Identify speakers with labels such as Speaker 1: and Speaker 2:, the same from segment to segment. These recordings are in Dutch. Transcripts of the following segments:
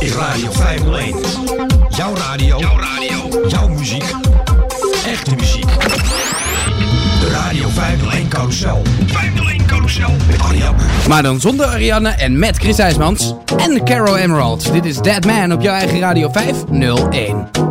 Speaker 1: is Radio 501. Jouw radio. Jouw radio. Jouw muziek. Echte muziek. De Radio 501 Carousel. 501 Carousel met Ariane.
Speaker 2: Maar dan zonder Ariane en met Chris IJsmans en Carol Emerald. Dit is Dead Man op jouw eigen Radio 501.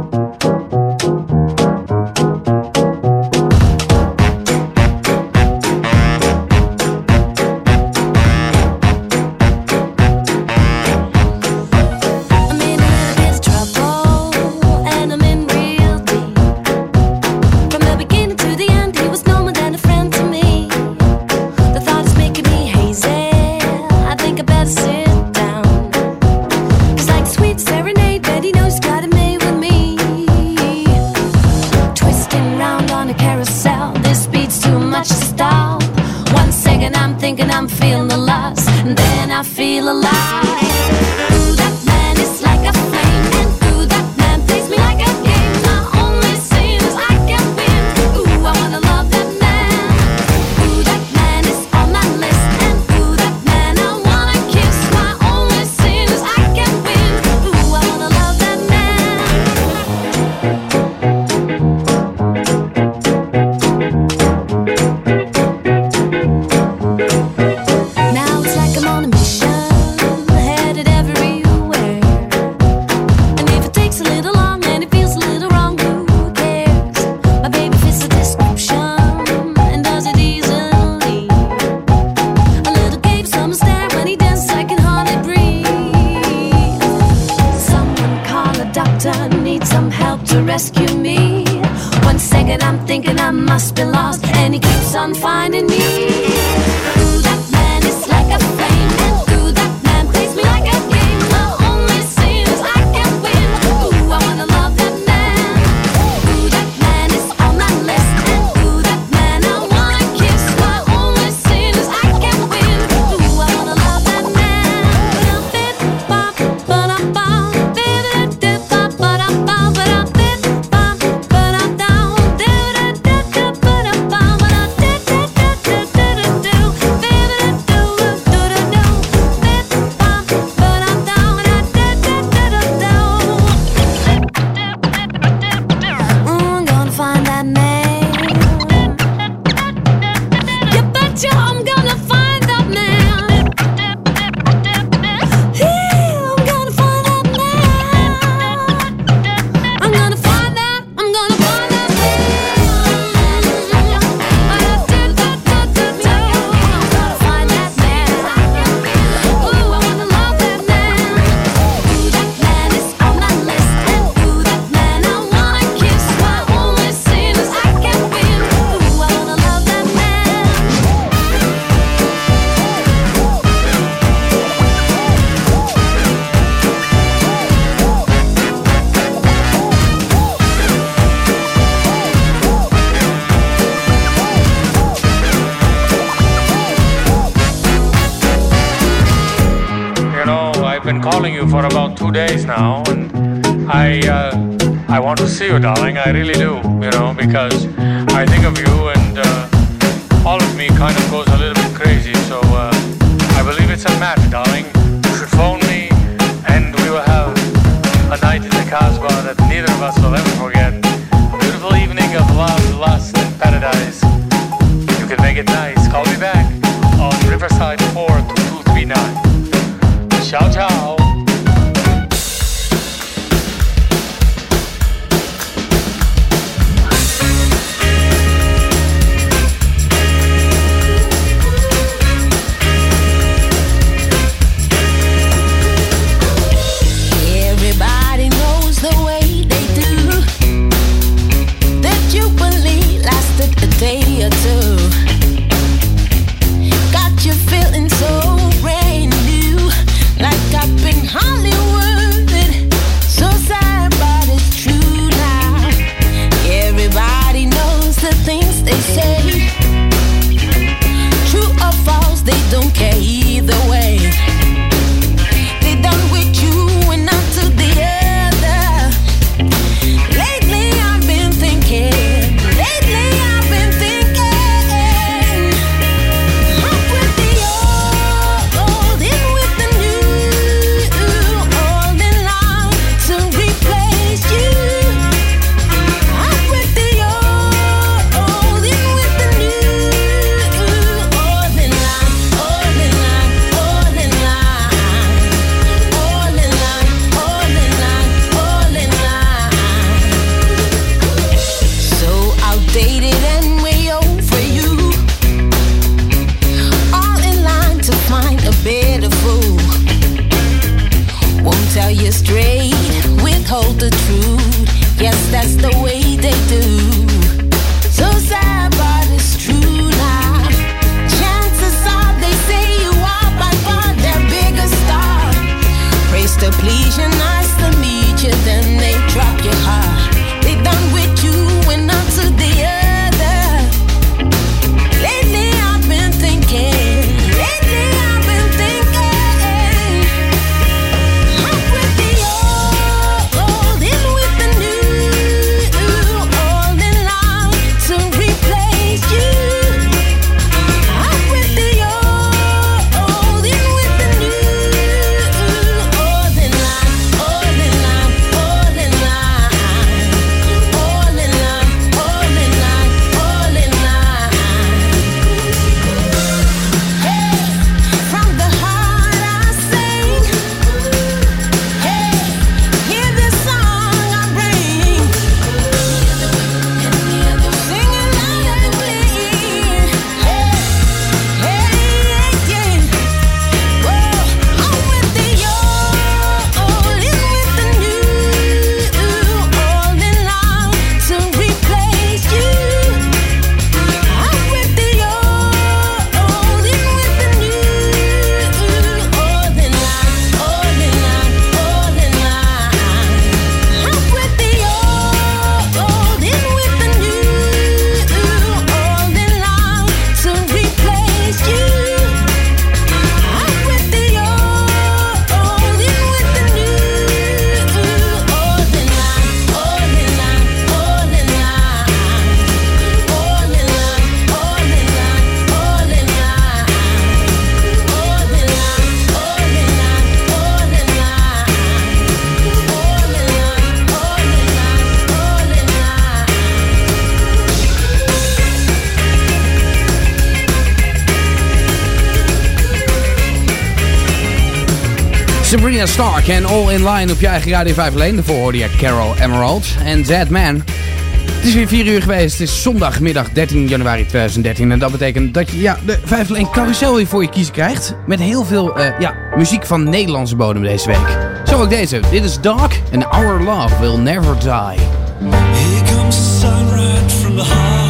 Speaker 3: kind of goes
Speaker 4: Tanya Stark en All In Line op je eigen Radio 5 alleen. Daarvoor hoorde je Carol Emerald en Dead Man. Het is weer 4 uur geweest. Het is zondagmiddag 13 januari 2013. En dat betekent dat je ja, de 501 carousel weer voor je kiezen krijgt. Met heel veel eh, ja, muziek van Nederlandse bodem deze week. Zo ook deze. Dit is Dark and Our Love Will Never Die.
Speaker 5: Here comes from the.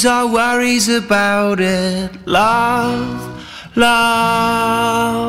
Speaker 5: ease our
Speaker 6: worries about it. Love, love.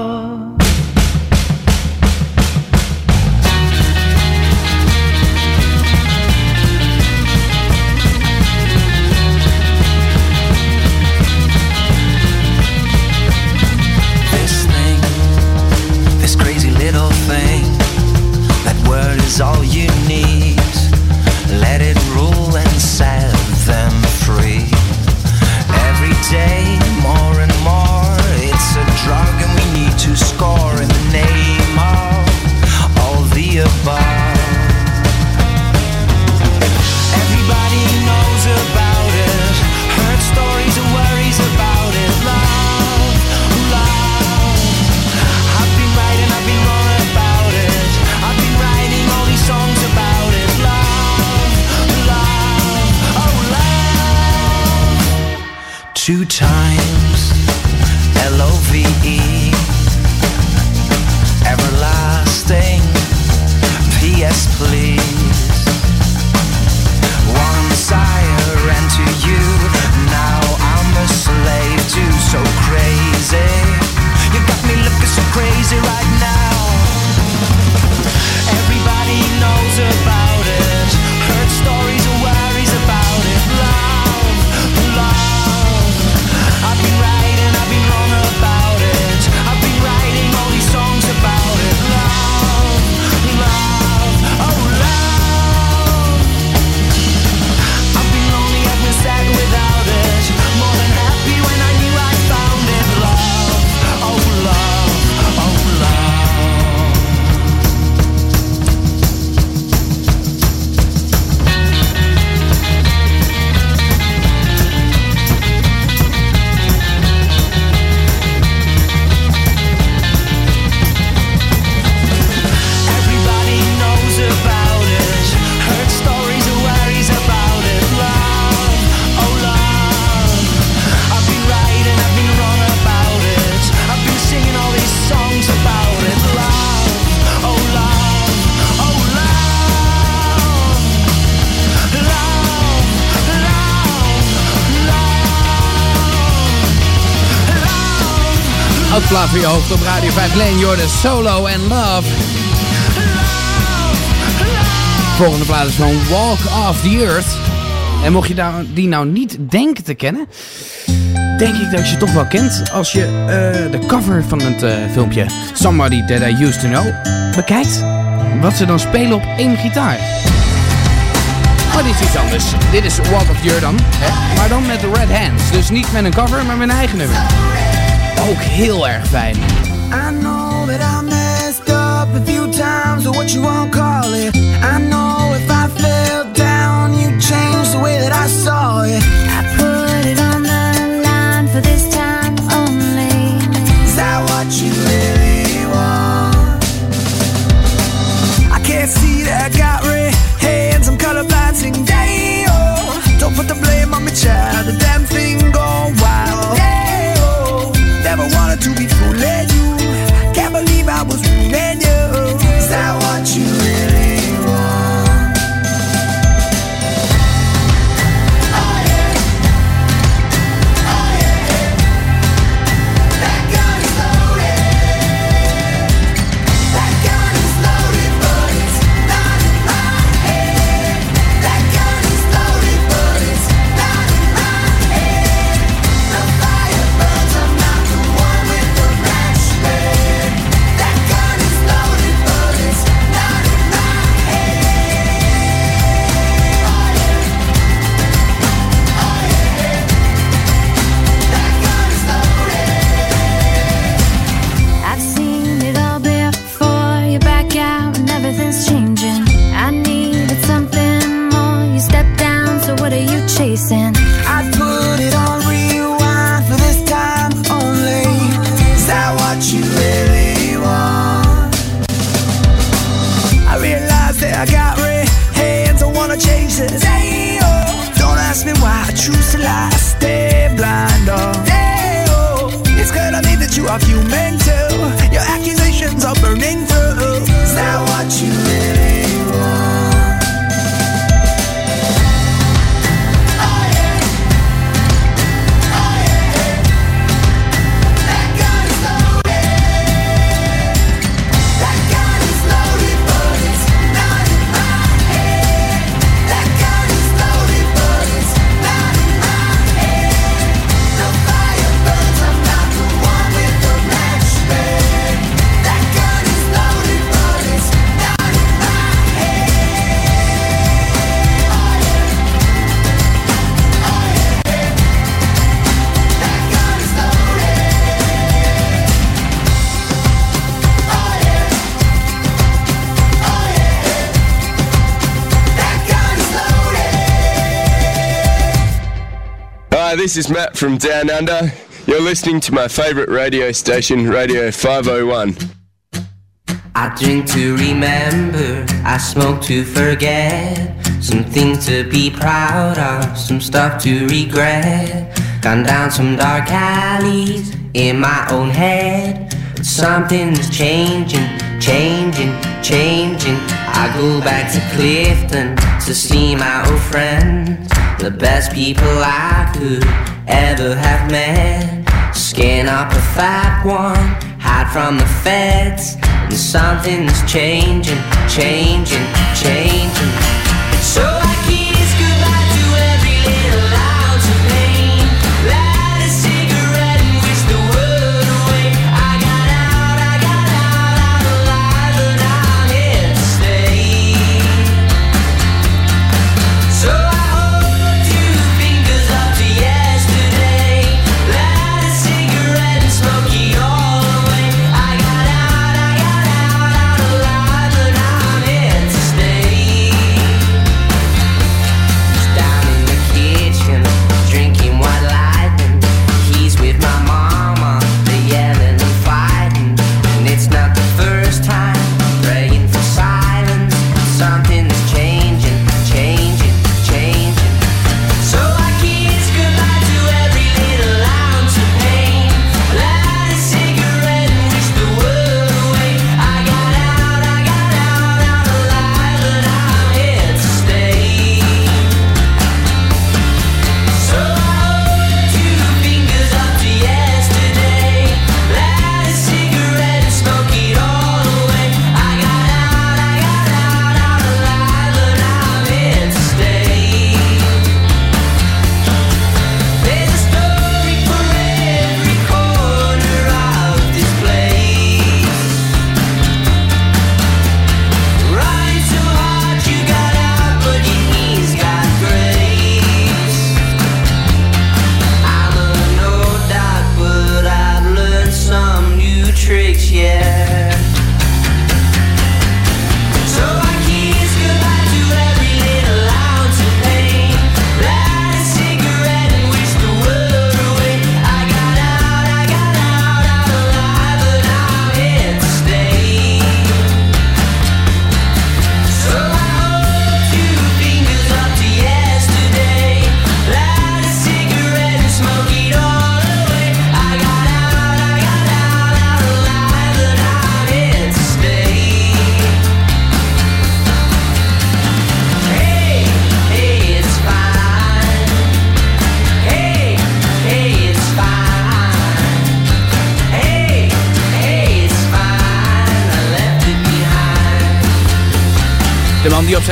Speaker 4: Oud voor je hoofd op Radio 5 Leen, Jordan Solo and Love. Volgende plaat is van Walk Off the Earth. En mocht je die nou niet denken te kennen, denk ik dat je ze toch wel kent als je eh, de cover van het eh, filmpje Somebody That I Used To Know bekijkt. Wat ze dan spelen op één gitaar. Maar dit is iets anders. Dit is Walk Off the Earth dan, hè? maar dan met de Red Hands. Dus niet met een cover, maar met een eigen nummer. Ook heel erg fijn.
Speaker 7: I know that I messed up a few times, or what you want to call it. I know if I fell down, you changed the way that I saw it.
Speaker 8: I put it on the line for this time only.
Speaker 7: Is that what you really want? I can't see that I got red hands, I'm colorblind, sing day oh. Don't put the blame on me, child, the damn thing gone wild. Day oh. Never wanted to be fooling this is
Speaker 9: Matt from Down Under. You're listening to my favourite radio station, Radio 501.
Speaker 10: I drink to remember, I smoke to forget. Some things to be proud of, some stuff to regret. Gone down some dark alleys in my own head. But something's changing, changing, changing. I go back to Clifton to see my old friends the best people I could ever have met. Skin up a fat one, hide from the feds. And something's changing, changing, changing.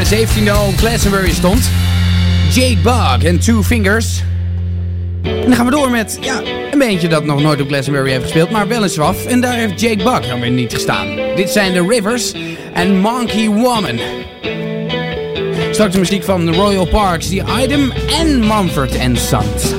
Speaker 4: 17e al stond. Jake Bug en Two Fingers. En dan gaan we door met ja, een beentje dat nog nooit op Glastonbury heeft gespeeld, maar wel een zwaf. En daar heeft Jake Bug dan weer niet gestaan. Dit zijn de Rivers en Monkey Woman. Straks de muziek van Royal Parks, The Item en Mumford Sons.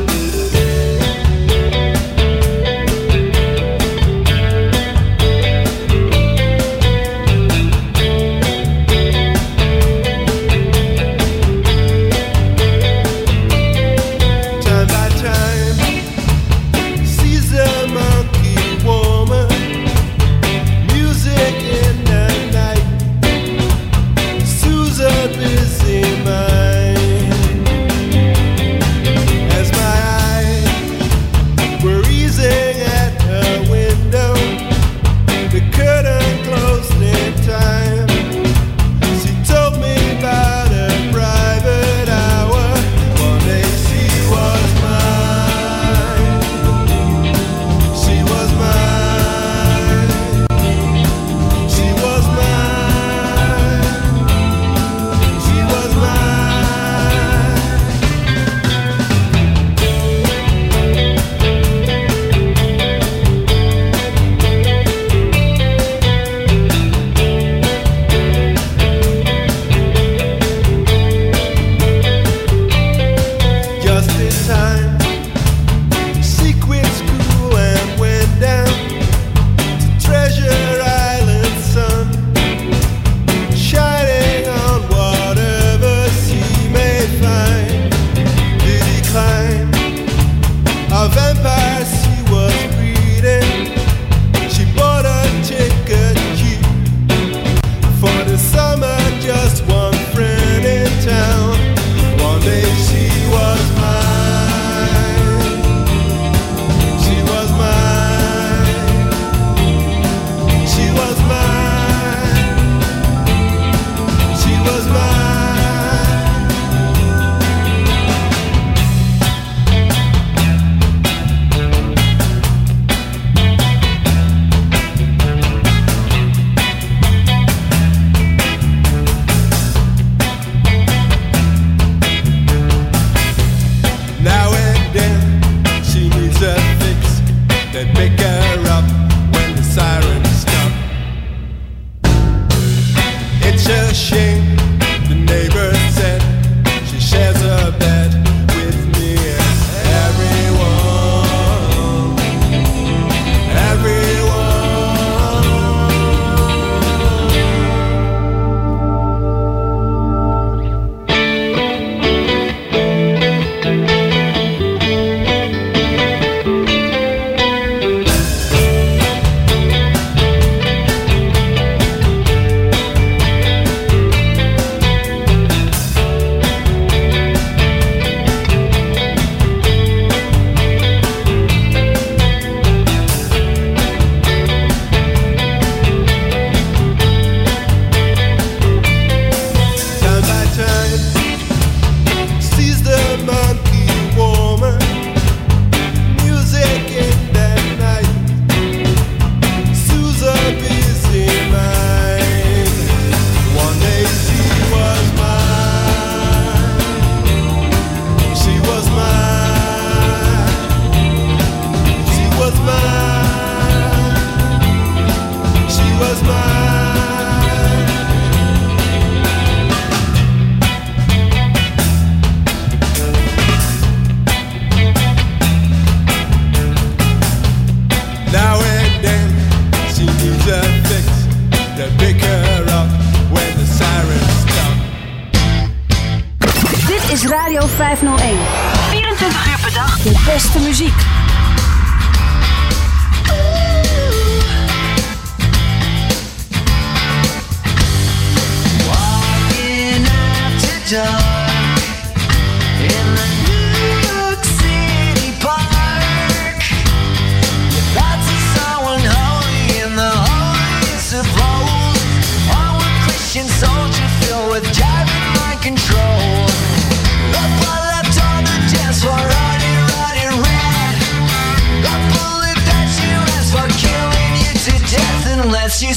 Speaker 6: You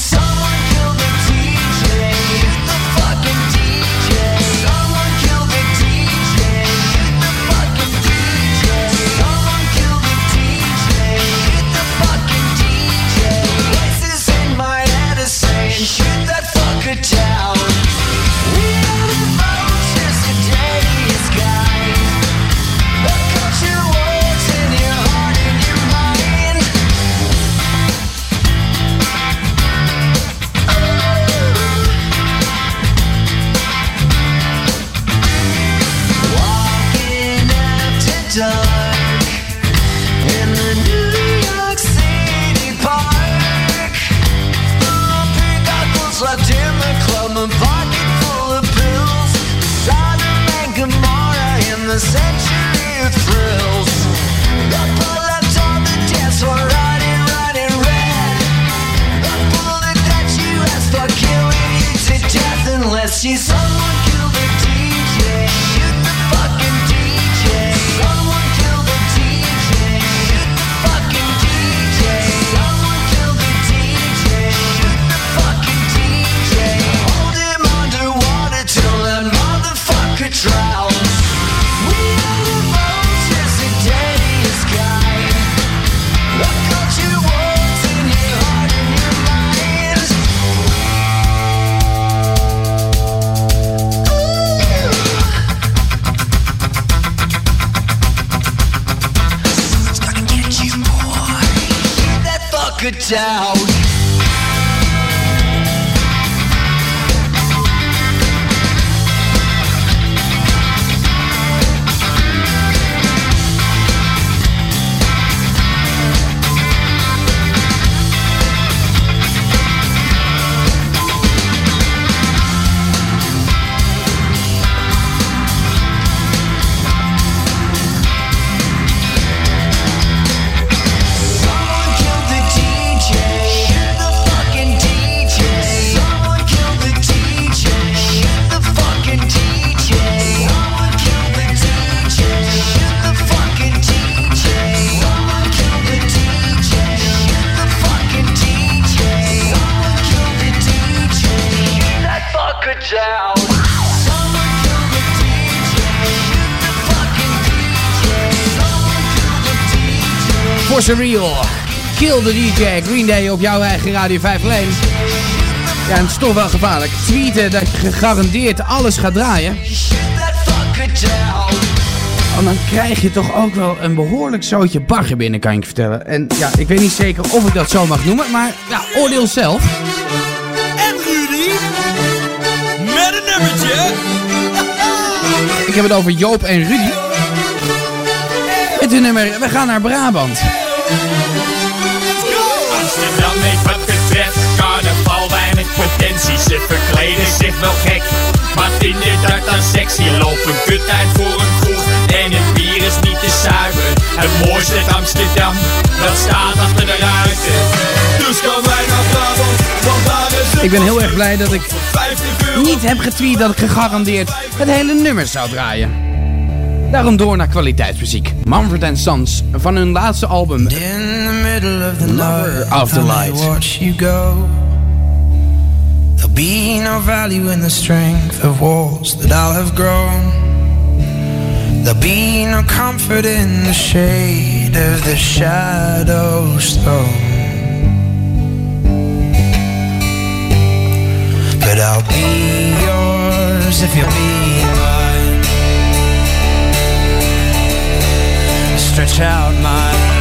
Speaker 4: Surreal. Kill the DJ. Green Day op jouw eigen Radio 5 alleen. Ja, en het is toch wel gevaarlijk. Tweeten dat je gegarandeerd alles gaat draaien.
Speaker 6: Down.
Speaker 4: Want dan krijg je toch ook wel een behoorlijk zootje bagger binnen, kan ik vertellen. En ja, ik weet niet zeker of ik dat zo mag noemen, maar ja, oordeel zelf.
Speaker 5: En Rudy, met een nummertje.
Speaker 4: Ik heb het over Joop en Rudy. Met hun nummer We gaan naar Brabant.
Speaker 11: Amsterdam heeft wat betreft carnaval weinig potentie. Ze verkleden zich wel gek, maar vinden dat dan sexy. Lopen kut uit voor een kroeg en het bier is niet te zuiver. Het mooiste uit Amsterdam, dat staat achter de ruiten. Dus gaan wij naar Brabant, want daar is
Speaker 4: Ik ben heel erg blij dat ik
Speaker 11: 50 euro.
Speaker 4: niet heb getweet dat ik gegarandeerd het hele nummer zou draaien. Daarom door naar kwaliteitsmuziek. Mumford Sons van hun laatste album
Speaker 12: In the middle of the night,
Speaker 4: of the light.
Speaker 12: watch you go. There'll be no value in the strength of walls that I'll have grown. There'll be no comfort in the shade of the shadow stone. But I'll be yours if you'll be Stretch out my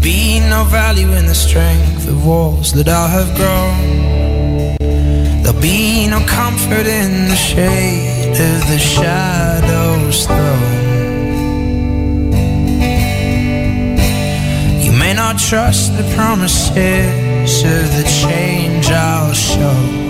Speaker 12: There'll be no value in the strength of walls that I have grown. There'll be no comfort in the shade of the shadows thrown. You may not trust the promises of the change I'll show.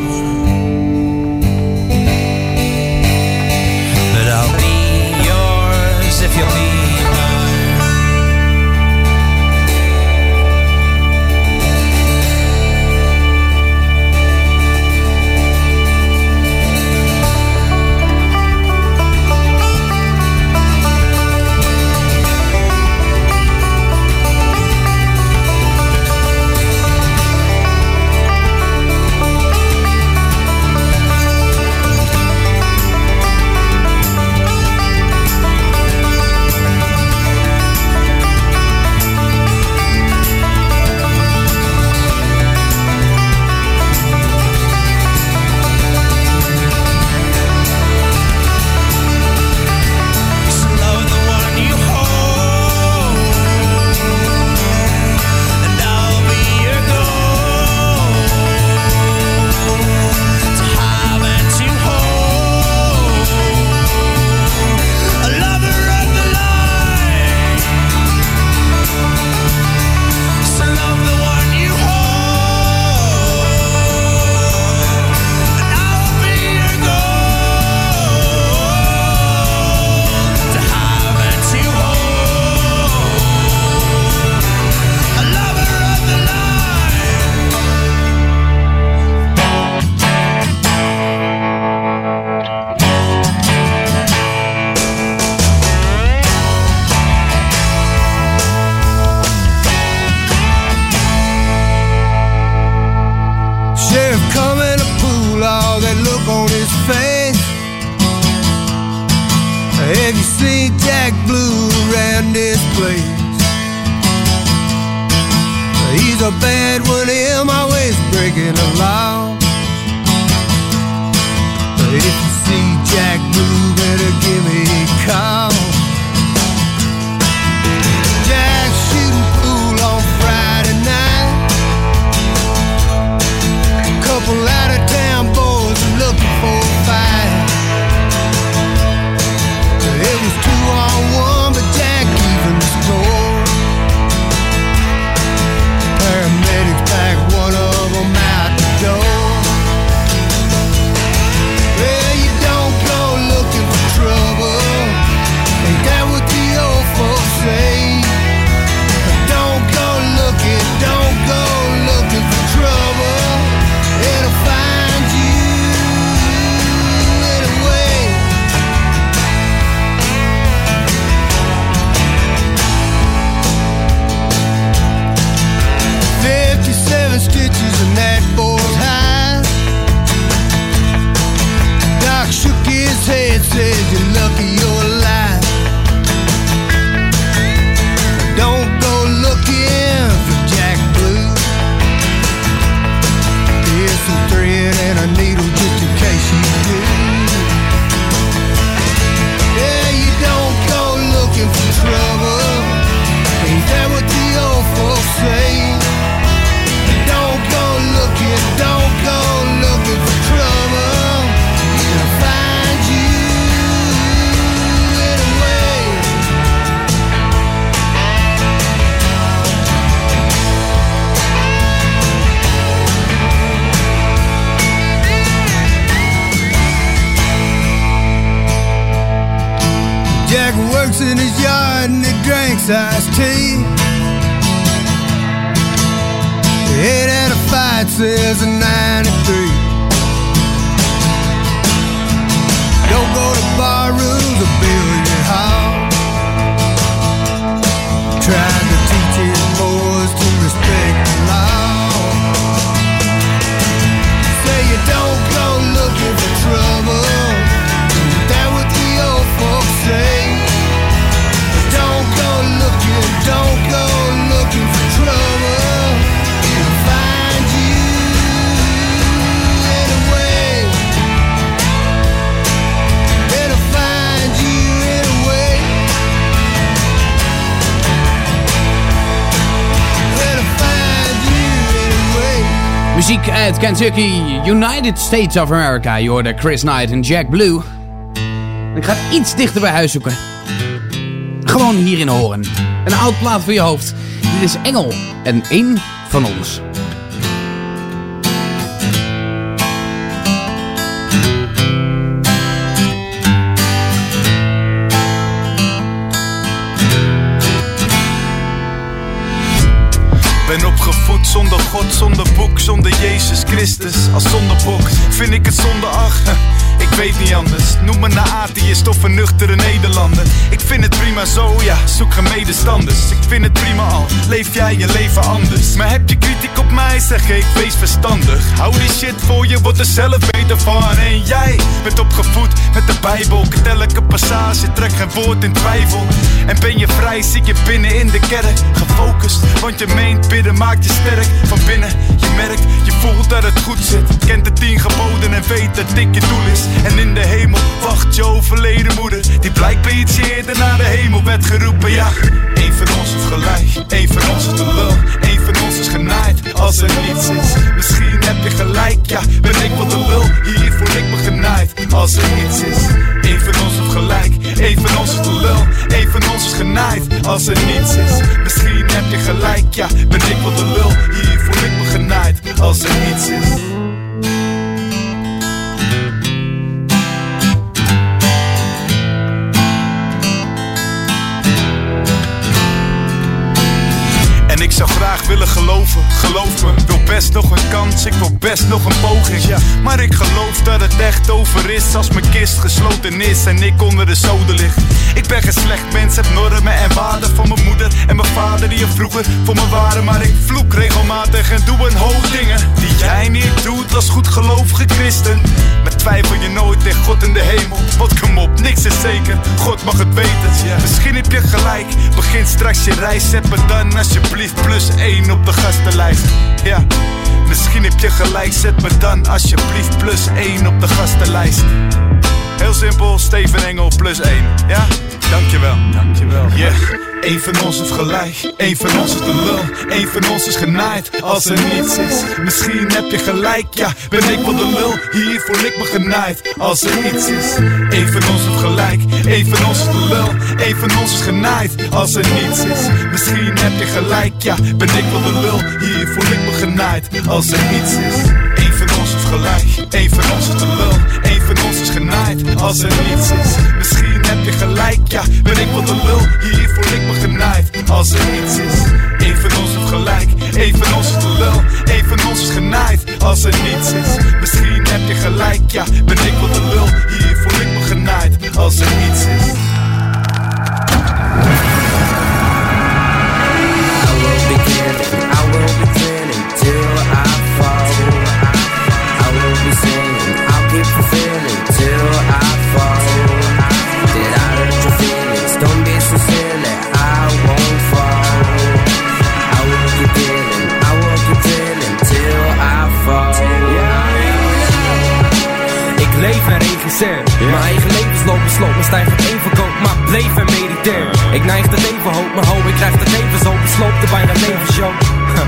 Speaker 12: Says and
Speaker 13: I
Speaker 4: Muziek uit Kentucky, United States of America. Je hoorde Chris Knight en Jack Blue. Ik ga iets dichter bij huis zoeken. Gewoon hierin horen. Een oud plaat voor je hoofd. Dit is Engel en één van ons.
Speaker 14: Zonder God, zonder boek, zonder Jezus Christus. Als zondebok vind ik het zonde ach. Weet niet anders. Noem me een atheïst of een nuchtere Nederlander. Ik vind het prima zo, ja, zoek geen medestanders. Ik vind het prima al, leef jij je leven anders. Maar heb je kritiek op mij, zeg ik, wees verstandig. Hou die shit voor je, wordt er zelf beter van. En jij bent opgevoed met de Bijbel. Tel elke passage, trek geen woord in twijfel. En ben je vrij, zie je binnen in de kerk. Gefocust, want je meent bidden maakt je sterk. Van binnen, je merkt, je voelt dat het goed zit. Kent de tien geboden en weet dat dit je doel is. En in de hemel wacht je overleden moeder. Die blijkbaar iets eerder naar de hemel werd geroepen. Ja, één van ons is gelijk, één van ons is de lul. Één van ons is genaaid als er niets is. Misschien heb je gelijk, ja, ben ik wel de lul. Hier voel ik me genaaid als er niets is. Eén van ons heeft gelijk, één van ons is de lul. Van ons is genaaid als er niets is. Misschien heb je gelijk, ja, ben ik wel de lul. Hier voel ik me genaaid als er niets is. Willen geloven, geloof me. Wil best nog een kans, ik wil best nog een poging. Ja. Maar ik geloof dat het echt over is als mijn kist gesloten is en ik onder de zoden lig. Ik ben geen slecht mens, heb normen en waarden van mijn moeder en mijn vader die er vroeger voor me waren. Maar ik vloek regelmatig en doe een hoop dingen die jij niet doet als goed gelovige christen. Met twijfel je nooit tegen God in de hemel. Want kom op, niks is zeker, God mag het weten. Misschien heb je gelijk, begin straks je reis. Zet me dan alsjeblieft plus 1 op de gastenlijst. Ja, misschien heb je gelijk, zet me dan alsjeblieft plus 1 op de gastenlijst. Heel simpel, Steven Engel plus 1. Ja, dankjewel. Dankjewel. Yeah. Eén van ons heeft gelijk, één van ons is de lul. Eén van ons is genaaid als er niets is. Misschien heb je gelijk, ja, ben ik wel de lul. Hier voel ik me genaaid als er iets is. Eén van ons heeft gelijk, één van ons is de lul. Eén van ons is genaaid als er niets is. Misschien heb je gelijk, ja, ben ik wel de lul. Hier voel ik me genaaid als er iets is. Eén van ons heeft gelijk, één van ons is de lul. Eén van ons is genaaid als er niets is. Misschien heb je gelijk, ja, ben ik wel de lul. Hier voel ik me genaaid als er niets is. Eén van ons gelijk, één van ons is lul. Eén van ons is genaaid als er niets is. Misschien heb je gelijk, ja, ben ik wel de lul. Hier voel ik me genaaid als er niets is.
Speaker 10: I will be singing, I'll keep fulfilling
Speaker 15: Mijn eigen levensloop besloot Mijn het één verkoop Maar bleef en mediteer Ik neig het even hoop Mijn hoop ik krijg het even zo. Besloopt er bijna levensshow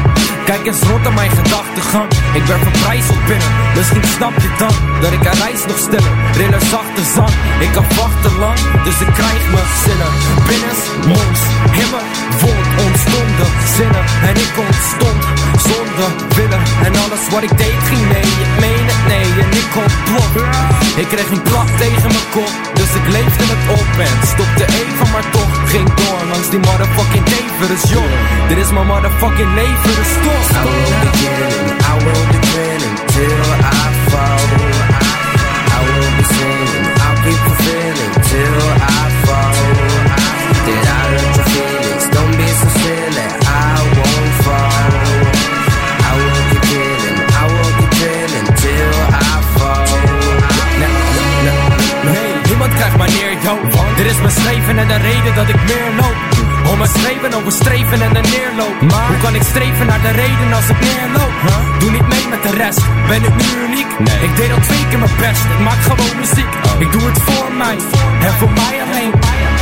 Speaker 15: Kijk eens rond aan mijn gedachtegang. Ik ben verprijzeld binnen. Misschien snap je dan Dat ik aan reis nog stiller Rillen zachte zang Ik kan wachten lang Dus ik krijg mijn zinnen. Binnens, monds, himmel, woord Ontstonden zinnen En ik ontstond. Zonder willen En alles wat ik deed ging mee. Ik meen het nee En ik ontplof Ik kreeg een klap tegen mijn kop Dus ik leefde het op En stopte even maar toch Ging door. Langs die motherfucking leven Dus joh. Dit is mijn motherfucking leven Dus toch.
Speaker 10: I will begin, I will
Speaker 15: en de reden dat ik meer loop Om mijn streven over streven en de neerloop. Maar hoe kan ik streven naar de reden als ik neerloop? Doe niet mee met de rest, ben ik nu uniek? Ik deed al twee keer mijn best, ik maak gewoon muziek. Ik doe het voor mij, en voor mij alleen.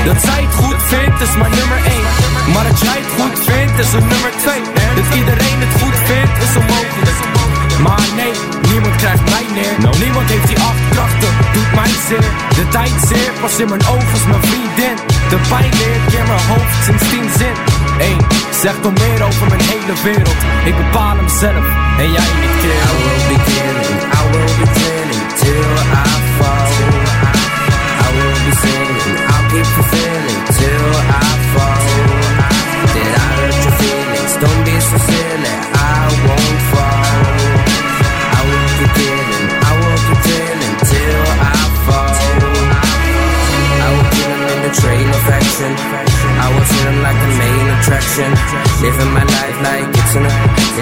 Speaker 15: Dat zij het goed vindt is mijn nummer 1 Maar dat jij het goed vindt is een nummer 2 Dat iedereen het goed vindt is onmogelijk maar nee, niemand krijgt mij neer. No. Niemand heeft die acht krachten, doet mij zeer. De tijd zeer, pas in mijn ogen is mijn vriendin. De pijn leert, in mijn hoofd sinds tien zin. Eén, zeg al meer over mijn hele wereld. Ik bepaal hem zelf en jij niet keer.
Speaker 16: I will begin, I will be turning till I fall. I will be singing, I'll keep fulfilling till I fall. attraction. Living my life like it's an it's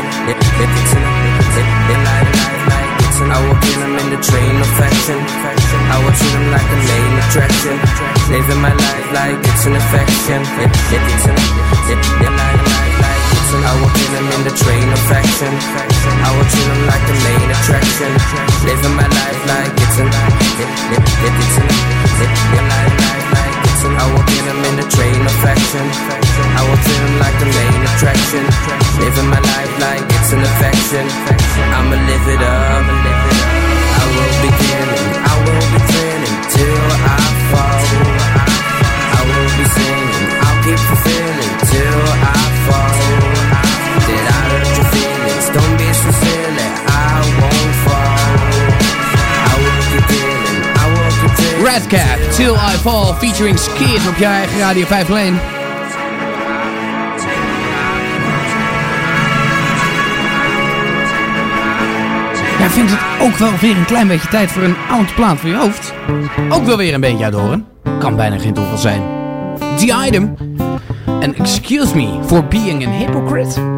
Speaker 16: an I will kill him in the train of fashion. I will treat him like a main attraction. Living my life like it's an affection. It's an I will kill him in the train of fashion. I will treat him like a main attraction. Living my life like it's an it's an attraction. Living my life like it's an affection. I'ma live it up. I will be killing, I will be till I fall. I will be singing, I'll keep fulfilling till I fall. Did I hurt your feelings? Don't be so silly, I won't fall. I will I will killing.
Speaker 17: Red Cat, Till I Fall, featuring Skid op je eigen Radio 5 Lane. Vindt het ook wel weer een klein beetje tijd voor een oud plaat voor je hoofd? Ook wel weer een beetje uit de oren. Kan bijna geen toeval zijn. The Item. En excuse me for being a hypocrite.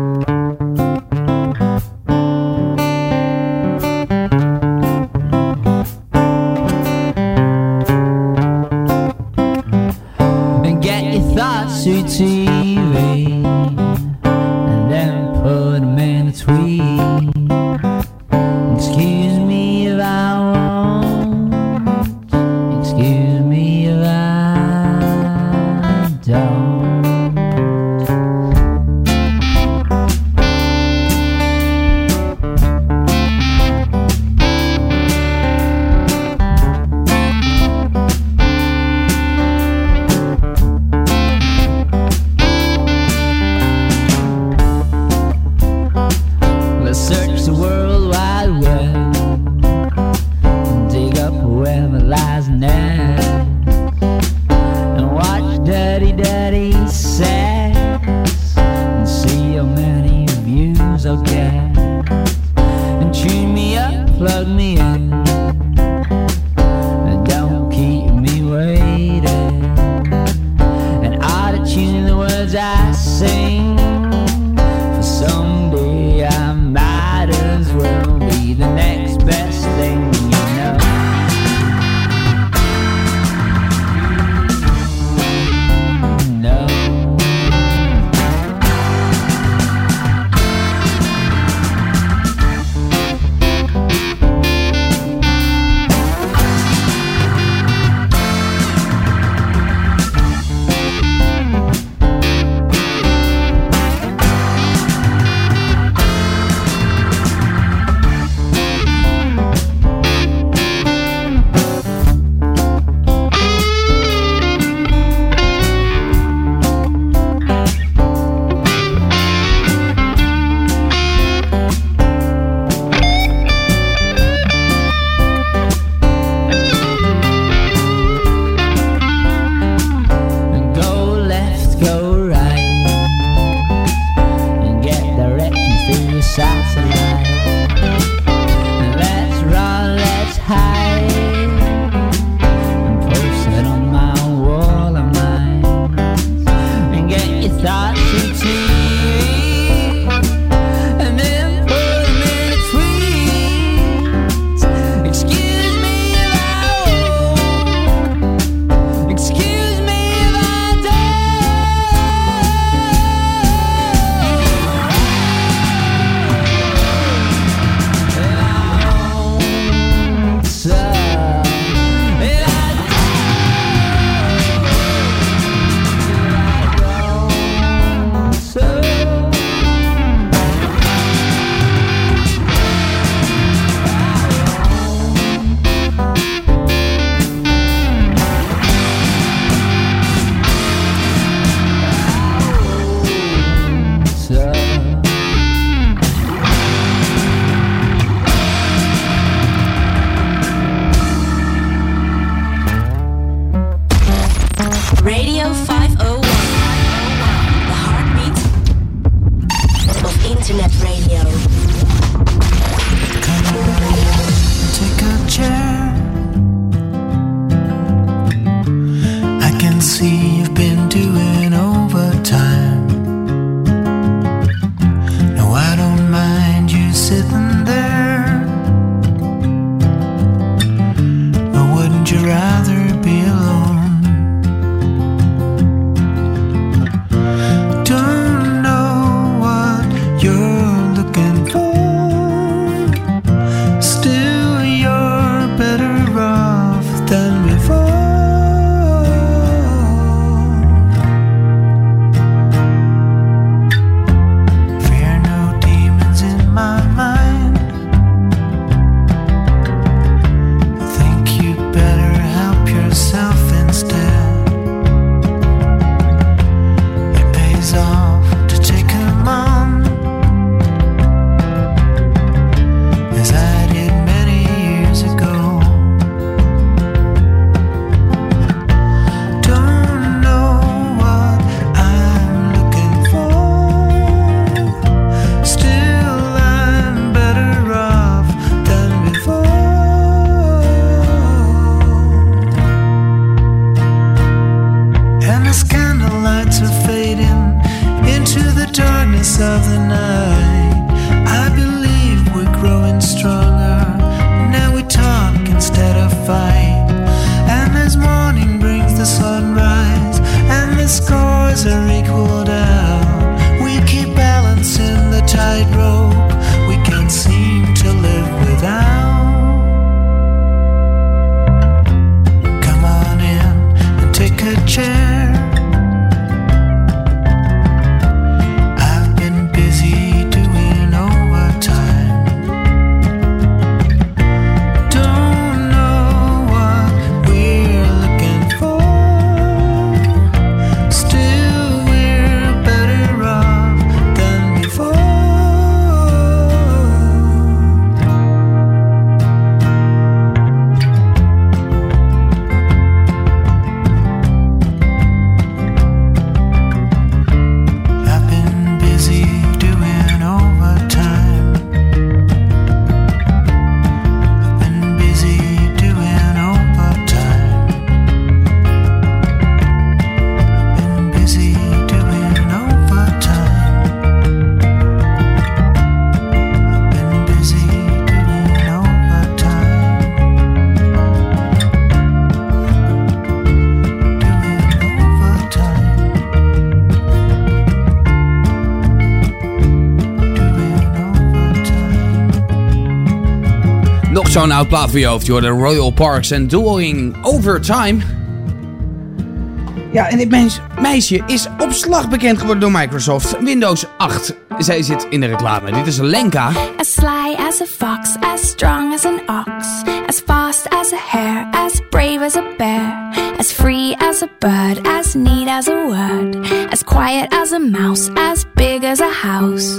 Speaker 4: Zo'n oud plaat voor je hoofd. Je Royal Parks en Doing Overtime. Ja, en dit mens, meisje is op slag bekend geworden door Microsoft. Windows 8. Zij zit in de reclame. Dit is Lenka.
Speaker 2: As sly as a fox, as strong as an ox, as fast as a hare, as brave as a bear, as free as a bird, as neat as a word, as quiet as a mouse, as big as a house.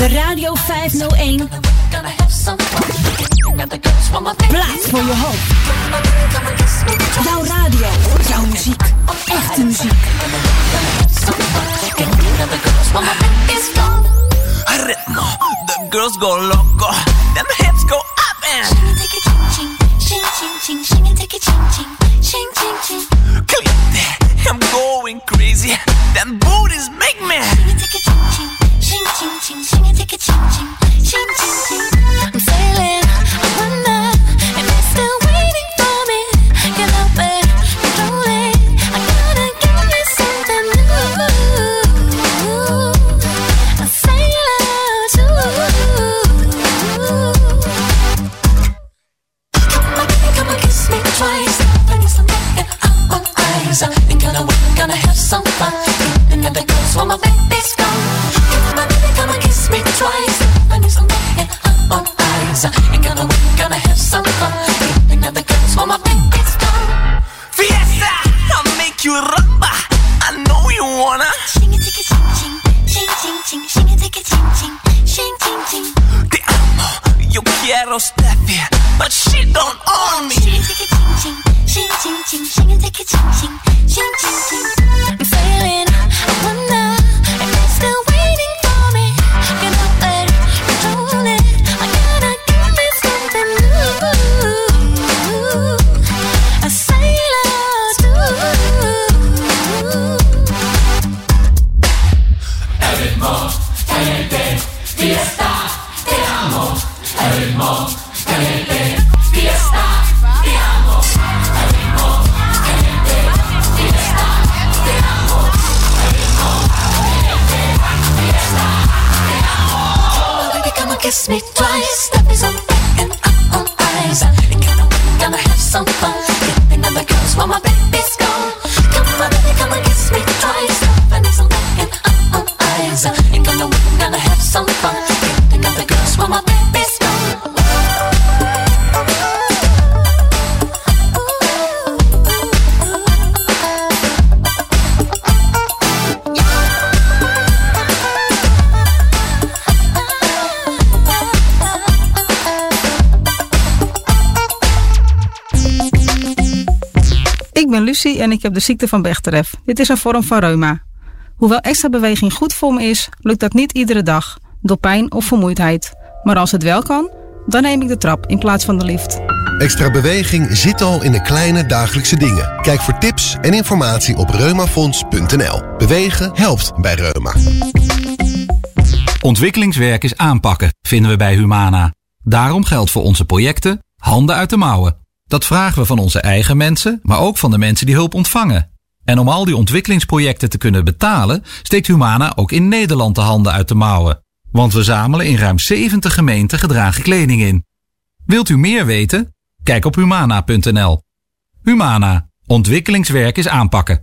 Speaker 2: de Radio 501 Plaats voor je hoop. Jouw radio, jouw muziek, echte muziek.
Speaker 18: Ritmo, the girls go loco, them hips go up and Caliente, I'm going crazy, them booties make me
Speaker 19: ik heb de ziekte van Bechterew. Dit is een vorm van reuma. Hoewel extra beweging goed voor me is, lukt dat niet iedere dag, door pijn of vermoeidheid. Maar als het wel kan, dan neem ik de trap in plaats van de lift.
Speaker 20: Extra beweging zit al in de kleine dagelijkse dingen. Kijk voor tips en informatie op reumafonds.nl. Bewegen helpt bij reuma.
Speaker 21: Ontwikkelingswerk is aanpakken, vinden we bij Humana. Daarom geldt voor onze projecten handen uit de mouwen. Dat vragen we van onze eigen mensen, maar ook van de mensen die hulp ontvangen. En om al die ontwikkelingsprojecten te kunnen betalen, steekt Humana ook in Nederland de handen uit de mouwen. Want we zamelen in ruim 70 gemeenten gedragen kleding in. Wilt u meer weten? Kijk op humana.nl. Humana. Ontwikkelingswerk is aanpakken.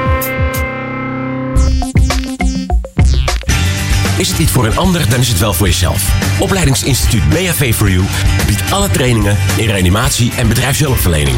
Speaker 22: Is het iets voor een ander, dan is het wel voor jezelf. Opleidingsinstituut BHV for You biedt alle trainingen in reanimatie en bedrijfshulpverlening.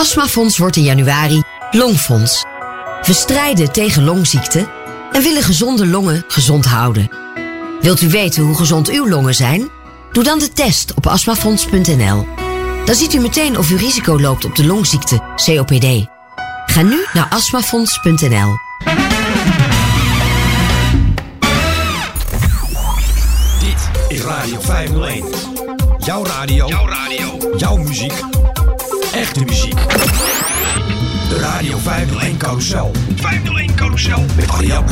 Speaker 20: Astmafonds wordt in januari Longfonds. We strijden tegen longziekten en willen gezonde longen gezond houden. Wilt u weten hoe gezond uw longen zijn? Doe dan de test op astmafonds.nl. Dan ziet u meteen of u risico loopt op de longziekte COPD. Ga nu naar astmafonds.nl.
Speaker 1: Dit is Radio 501. Jouw radio. Jouw radio. Jouw muziek. Echte muziek. De Radio 501 Carousel. 501 Carousel. Met Harry Jan.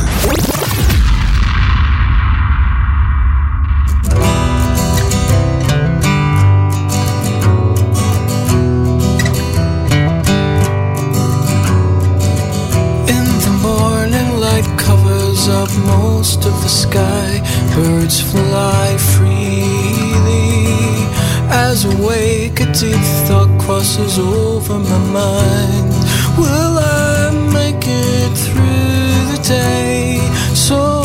Speaker 23: In the morning light covers up most of the sky. Birds fly freely. As I wake, a deep thought crosses over my mind. Will I make it through the day? So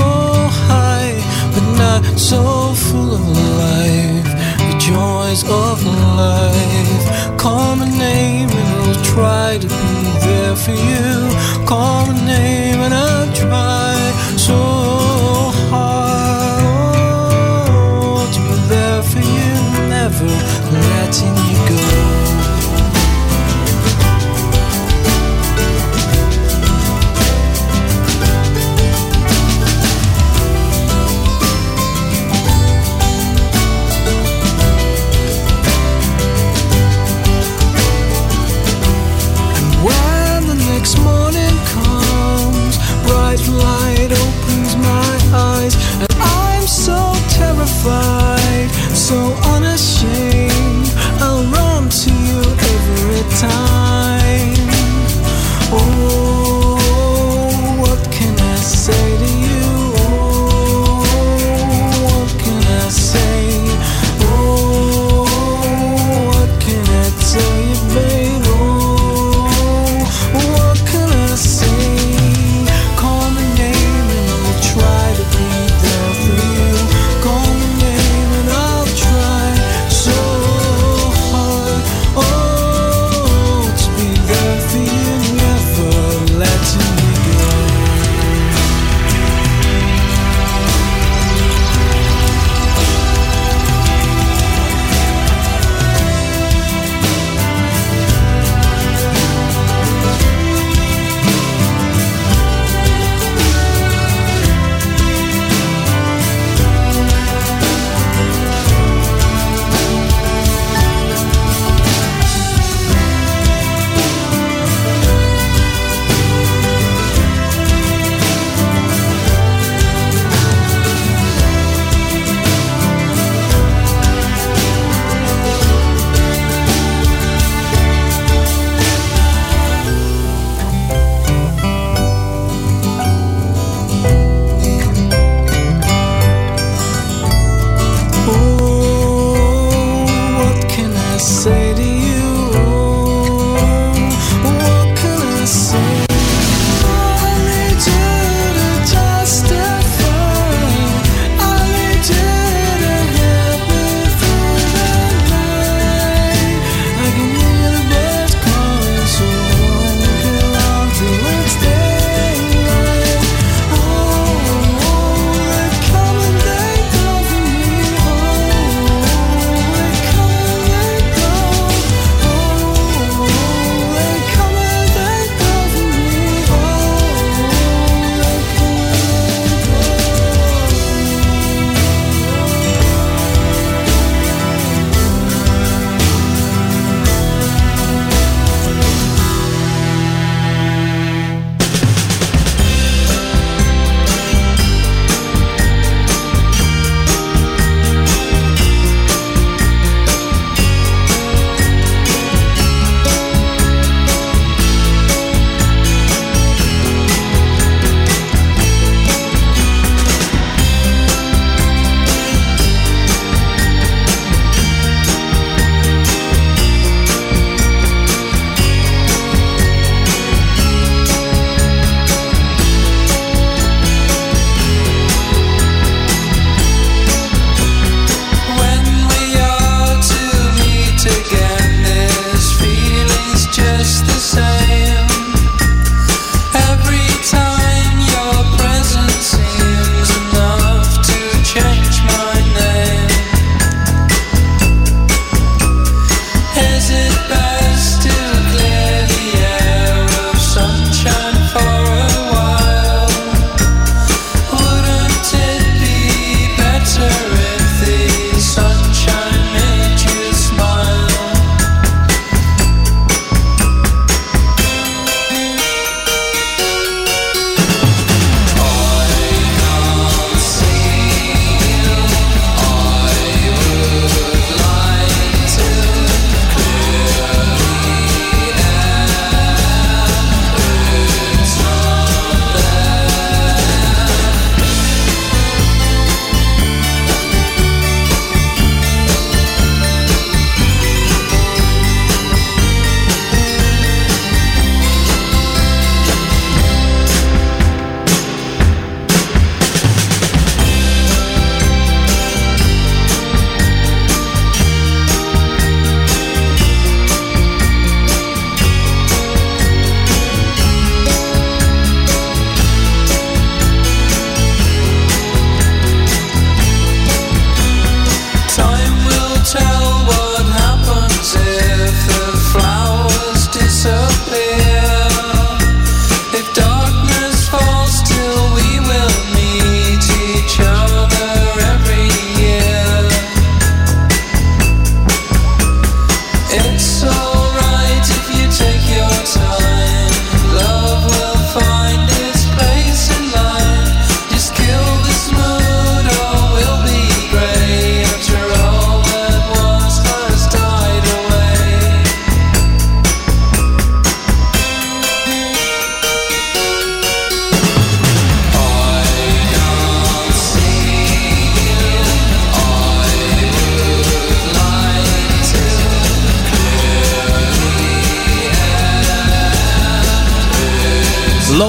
Speaker 23: high, but not so full of life. The joys of life. Call my name and I'll try to be there for you. Call my name and I'll try so hard oh, to be there for you, never letting you go.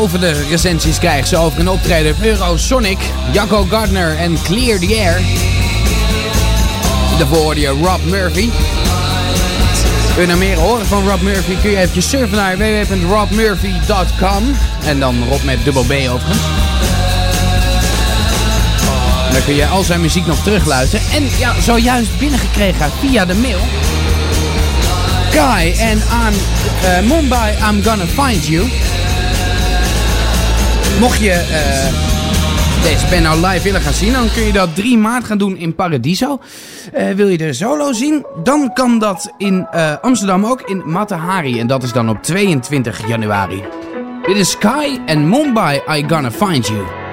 Speaker 24: veelbelovende recensies krijgen Zo over een optreden Eurosonic, Jaco Gardner en Clear the Air. Daarvoor hoorde je Rob Murphy. Kun je nou meer horen van Rob Murphy? Kun je even surfen naar www.robmurphy.com. En dan Rob met dubbel B overigens. Dan kun je al zijn muziek nog terugluisteren. En ja, zojuist binnengekregen via de mail. Guy en aan eh, Mumbai, I'm gonna find you. Mocht je eh, deze band nou live willen gaan zien, dan kun je dat 3 maart gaan doen in Paradiso. Eh, wil je de solo zien, dan kan dat in eh, Amsterdam ook in Matahari. En dat is dan op 22 januari. Dit is Sky en Mumbai, I Gonna Find You.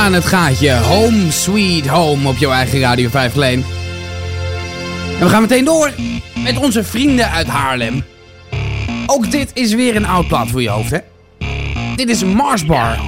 Speaker 25: aan het gaatje. Home Sweet Home op jouw eigen Radio 5 Lane. En we gaan meteen door met onze vrienden uit Haarlem. Ook dit is weer een oud plaat voor je hoofd, hè? Dit is Marsbar.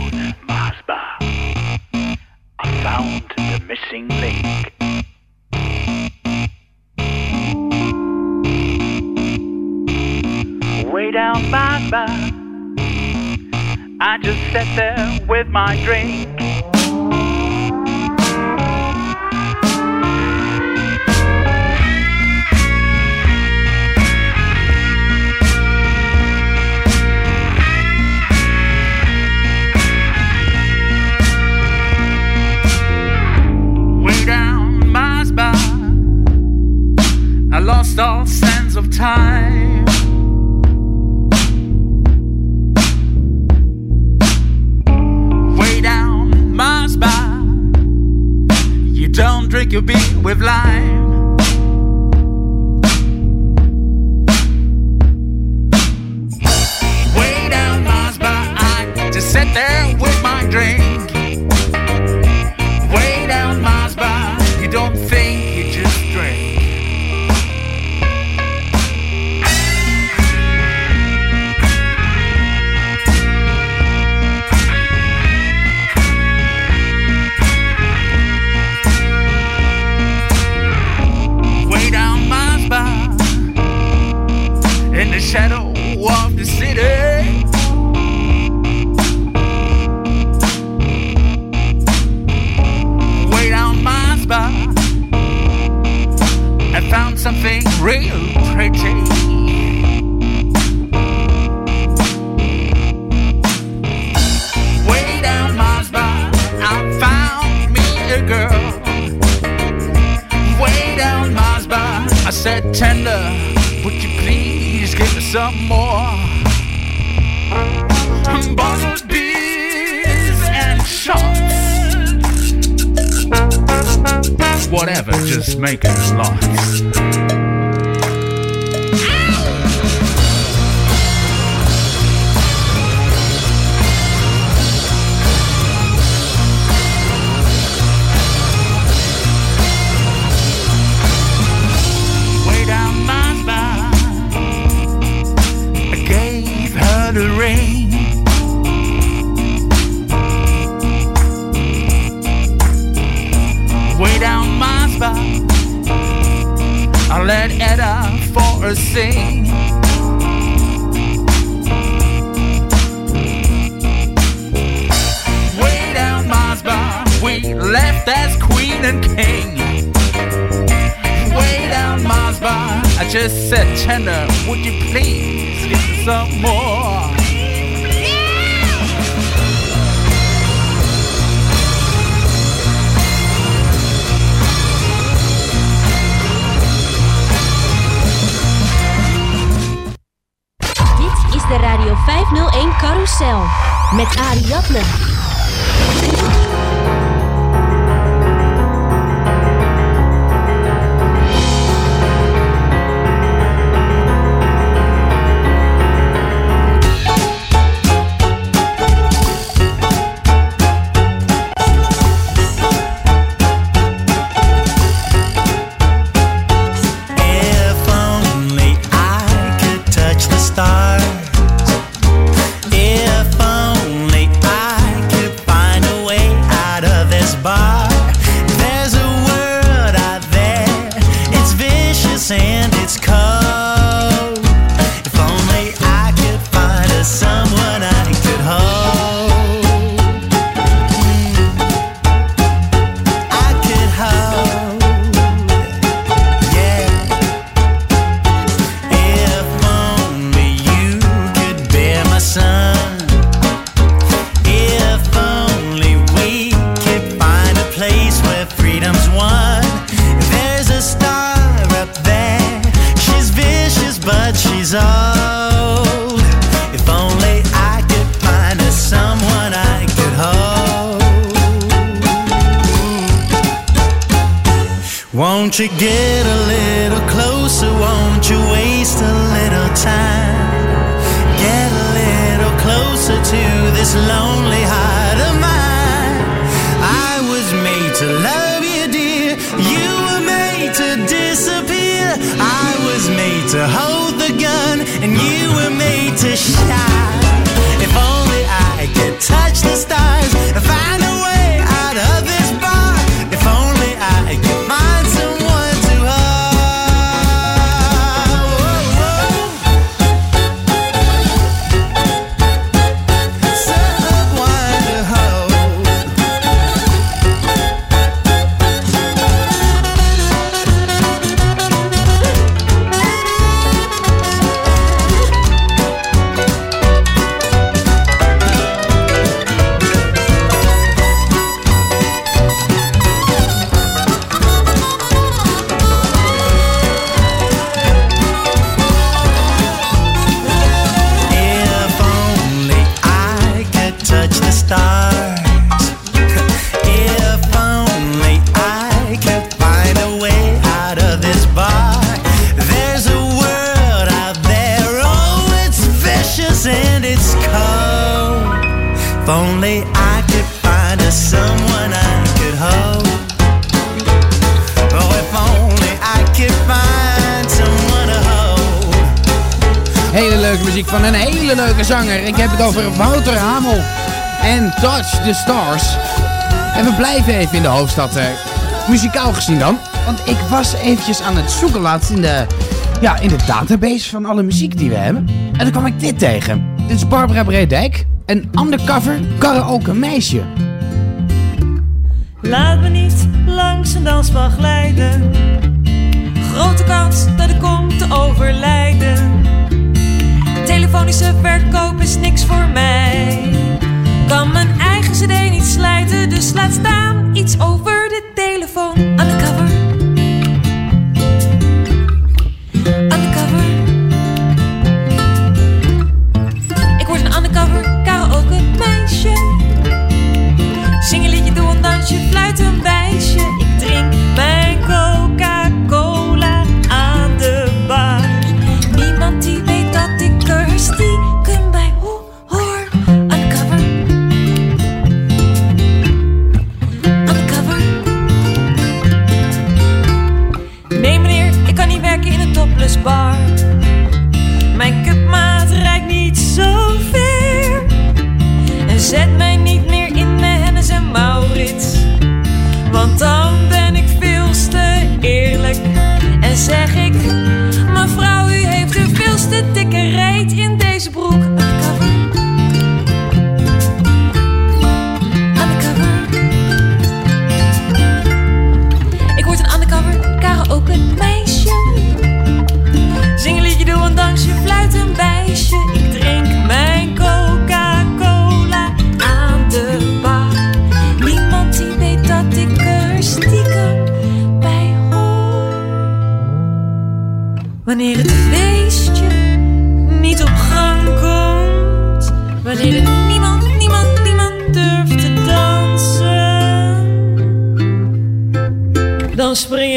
Speaker 25: For a sing. Way down my spine, we left as queen and king way down my spine. I just said, tender, would you please me some more?
Speaker 26: Met Ariadne.
Speaker 6: Only I could find someone I could hold. Oh, if only I could find someone hold.
Speaker 4: Hele leuke muziek van een hele leuke zanger. Ik heb het over Wouter Hamel en Touch the Stars. En we blijven even in de hoofdstad, eh, muzikaal gezien dan. Want ik was eventjes aan het zoeken laatst in de, ja, in de database van alle muziek die we hebben. En toen kwam ik dit tegen. Dit is Barbara Bredijk, een undercover karaoke meisje.
Speaker 27: Laat me niet langs een dansbal glijden. Grote kans dat ik kom te overlijden. Telefonische verkoop is niks voor mij. Kan mijn eigen cd niet slijten, dus laat staan iets over de telefoon. Undercover.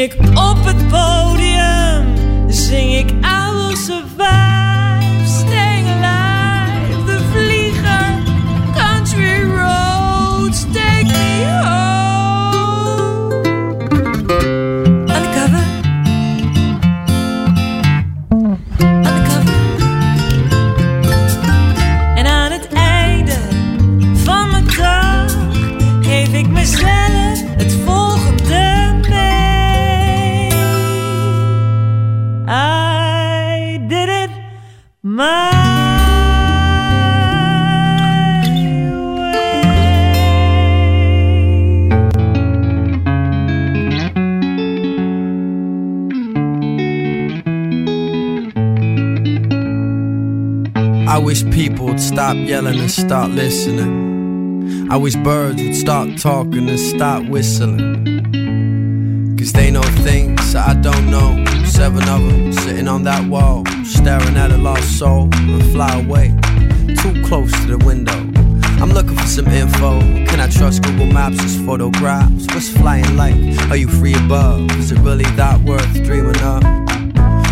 Speaker 24: Ik op
Speaker 16: yelling and start listening. I wish birds would start talking and start whistling. Cause they know things I don't know. Seven of them sitting on that wall, staring at a lost soul and fly away. Too close to the window. I'm looking for some info. Can I trust Google Maps as photographs? What's flying like? Are you free above? Is it really that worth dreaming of?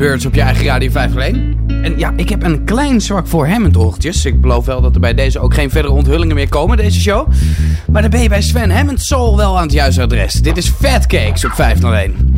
Speaker 4: Birds op je eigen Radio 501. En ja, ik heb een klein zwak voor Hammond-orgeltjes. Ik beloof wel dat er bij deze ook geen verdere onthullingen meer komen, deze show. Maar dan ben je bij Sven Hammond Soul wel aan het juiste adres. Dit is Fat Cakes op 501.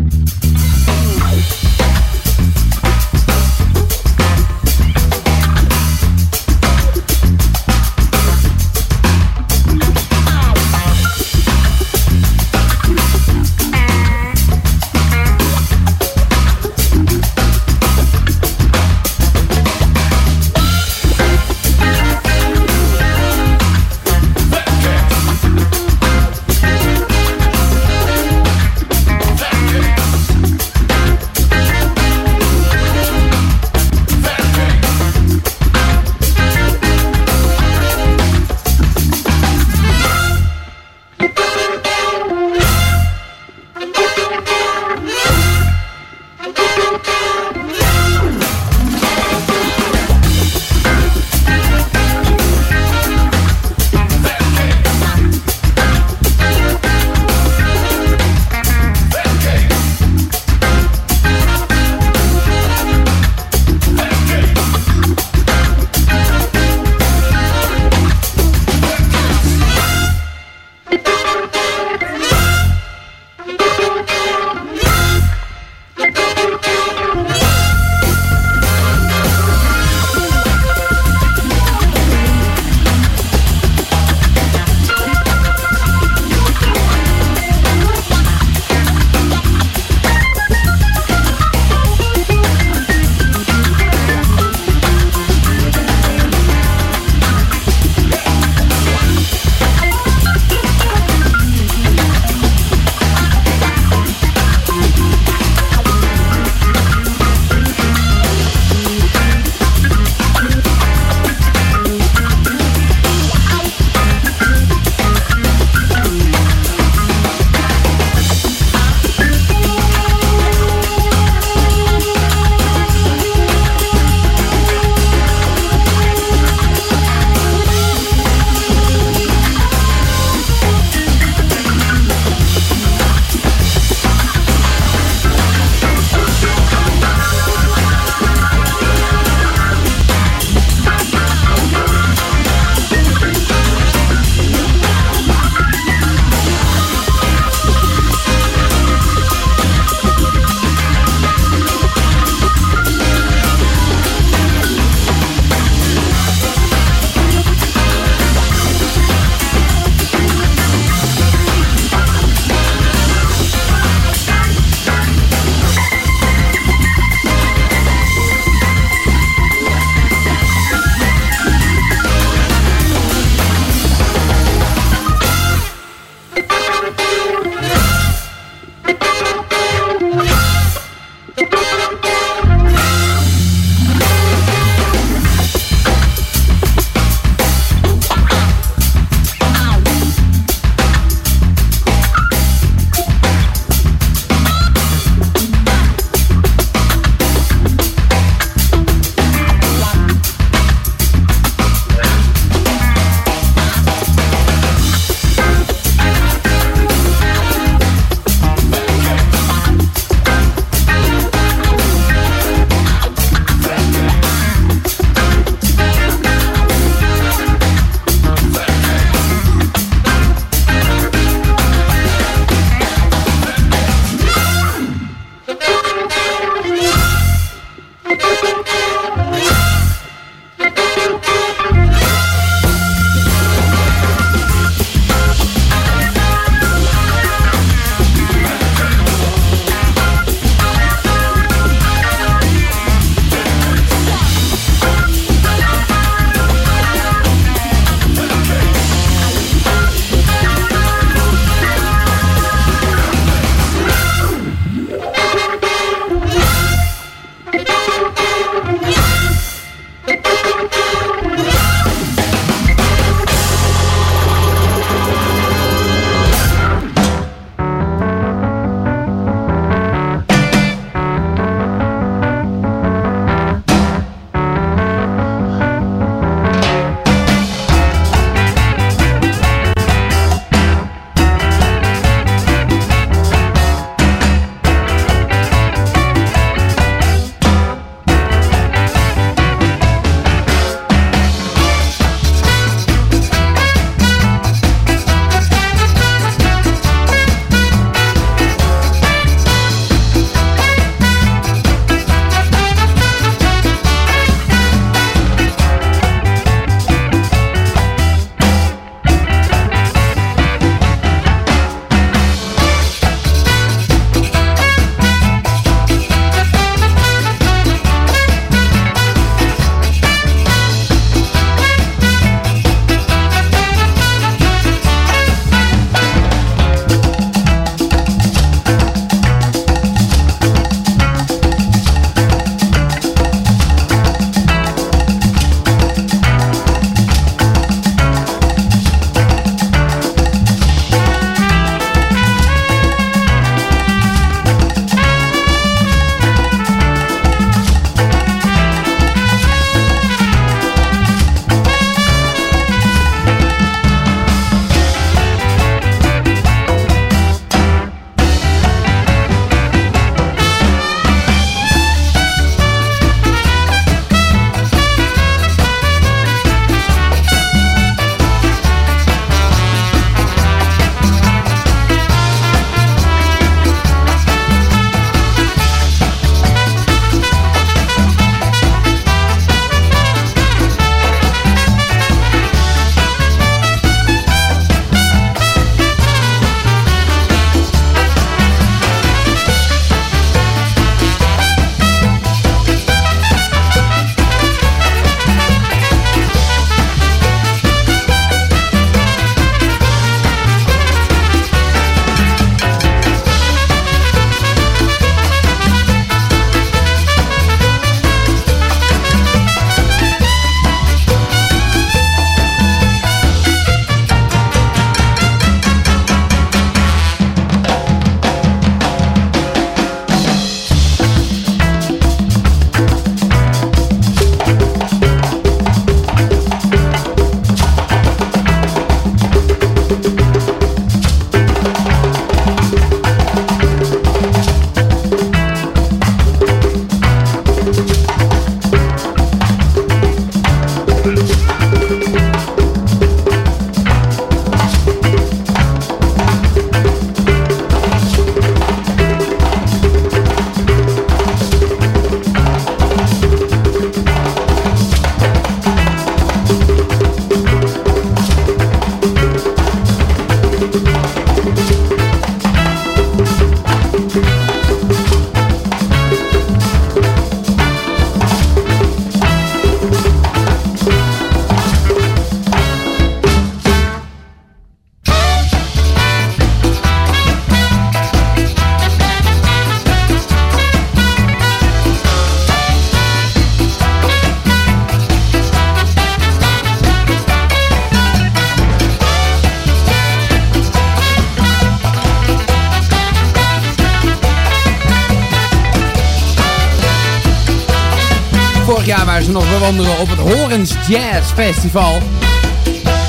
Speaker 4: Nog bewonderen op het Horens Jazz Festival.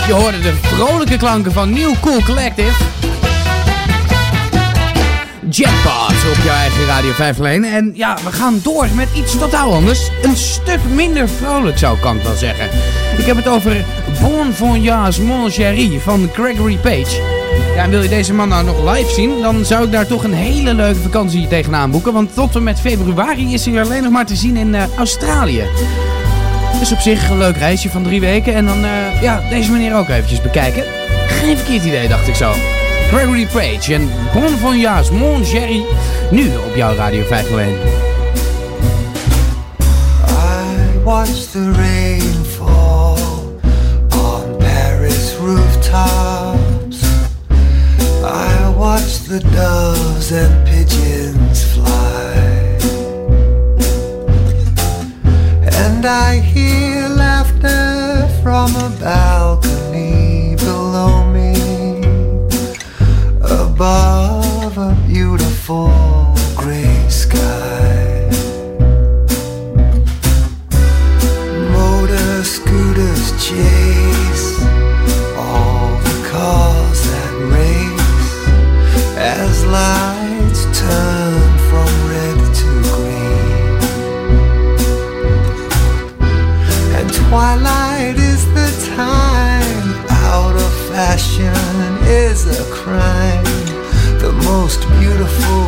Speaker 4: Je hoorde de vrolijke klanken van New Cool Collective. Jackpot op jouw eigen Radio 5 alleen. En ja, we gaan door met iets totaal anders. Een stuk minder vrolijk zou kan ik wel zeggen. Ik heb het over Bon Voyage Mon Chéri van Gregory Page. Ja, en wil je deze man nou nog live zien, dan zou ik daar toch een hele leuke vakantie tegenaan boeken. Want tot en met februari is hij alleen nog maar te zien in eh, Australië. Dus op zich een leuk reisje van drie weken. En dan eh, ja, deze meneer ook eventjes bekijken. Geen verkeerd idee, dacht ik zo. Gregory Page en Bon Voyage Mon Chéri. Nu op jouw Radio 501.
Speaker 26: I watched the rain fall Paris. I the doves and pigeons And I hear laughter from a balcony below me, above a beautiful gray beautiful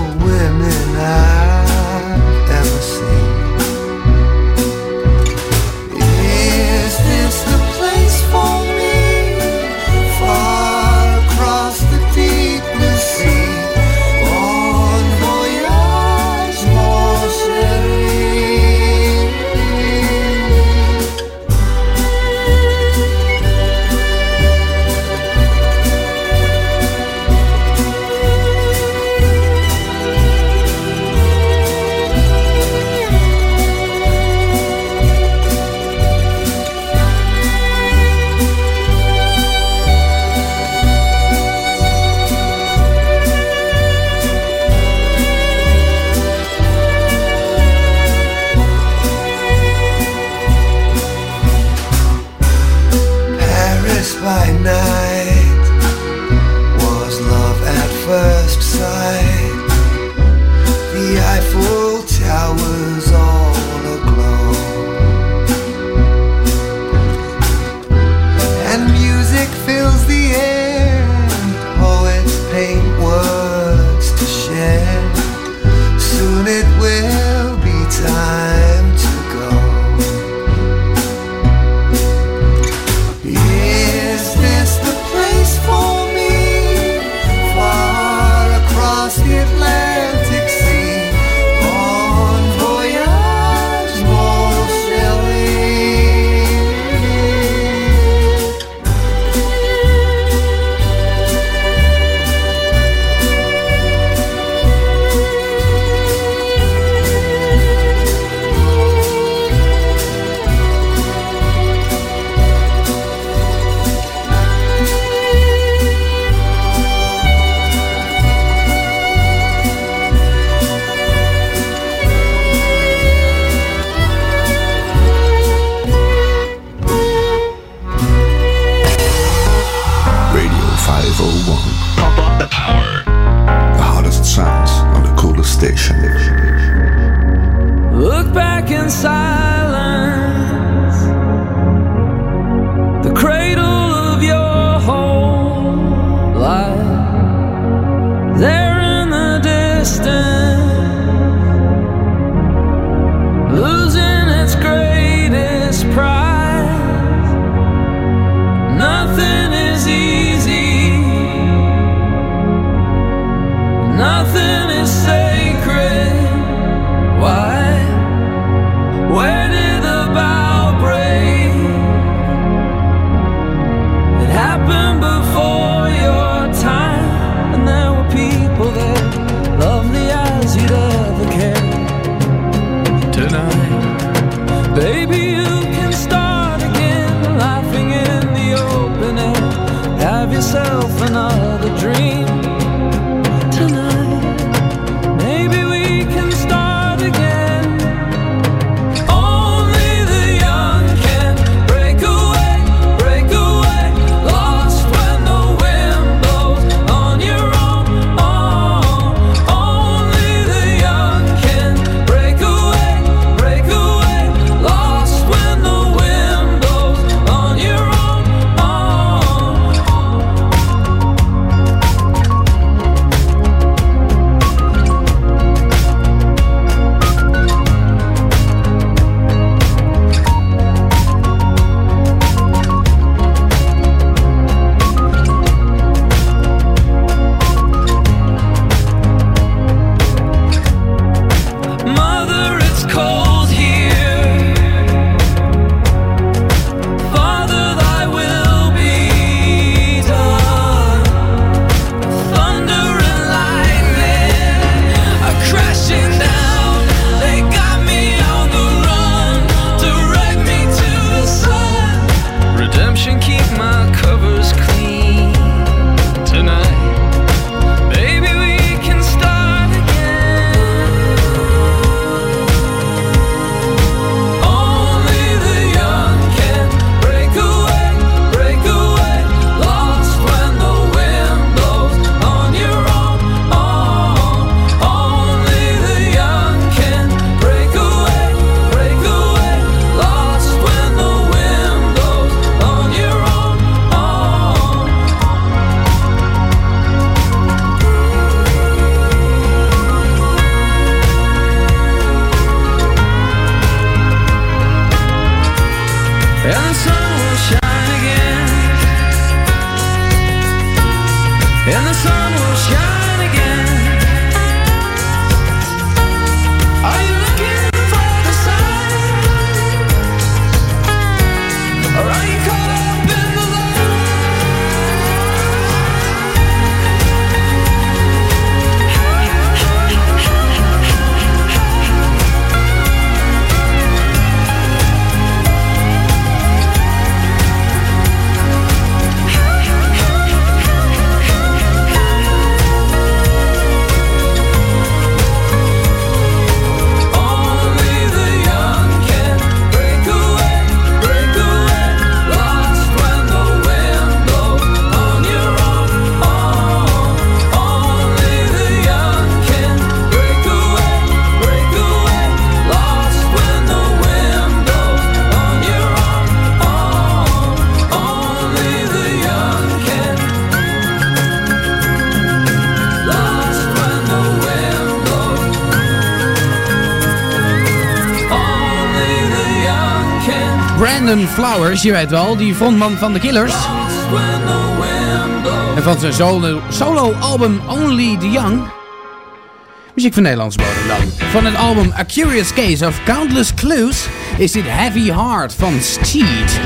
Speaker 26: and the
Speaker 28: sun will shine again.
Speaker 4: Flowers, je weet wel, die frontman van
Speaker 28: The Killers.
Speaker 4: En van zijn solo-album Only the Young. Muziek van Nederlands bodem dan. Van het album A Curious Case of Countless Clues is dit Heavy Heart van Steed.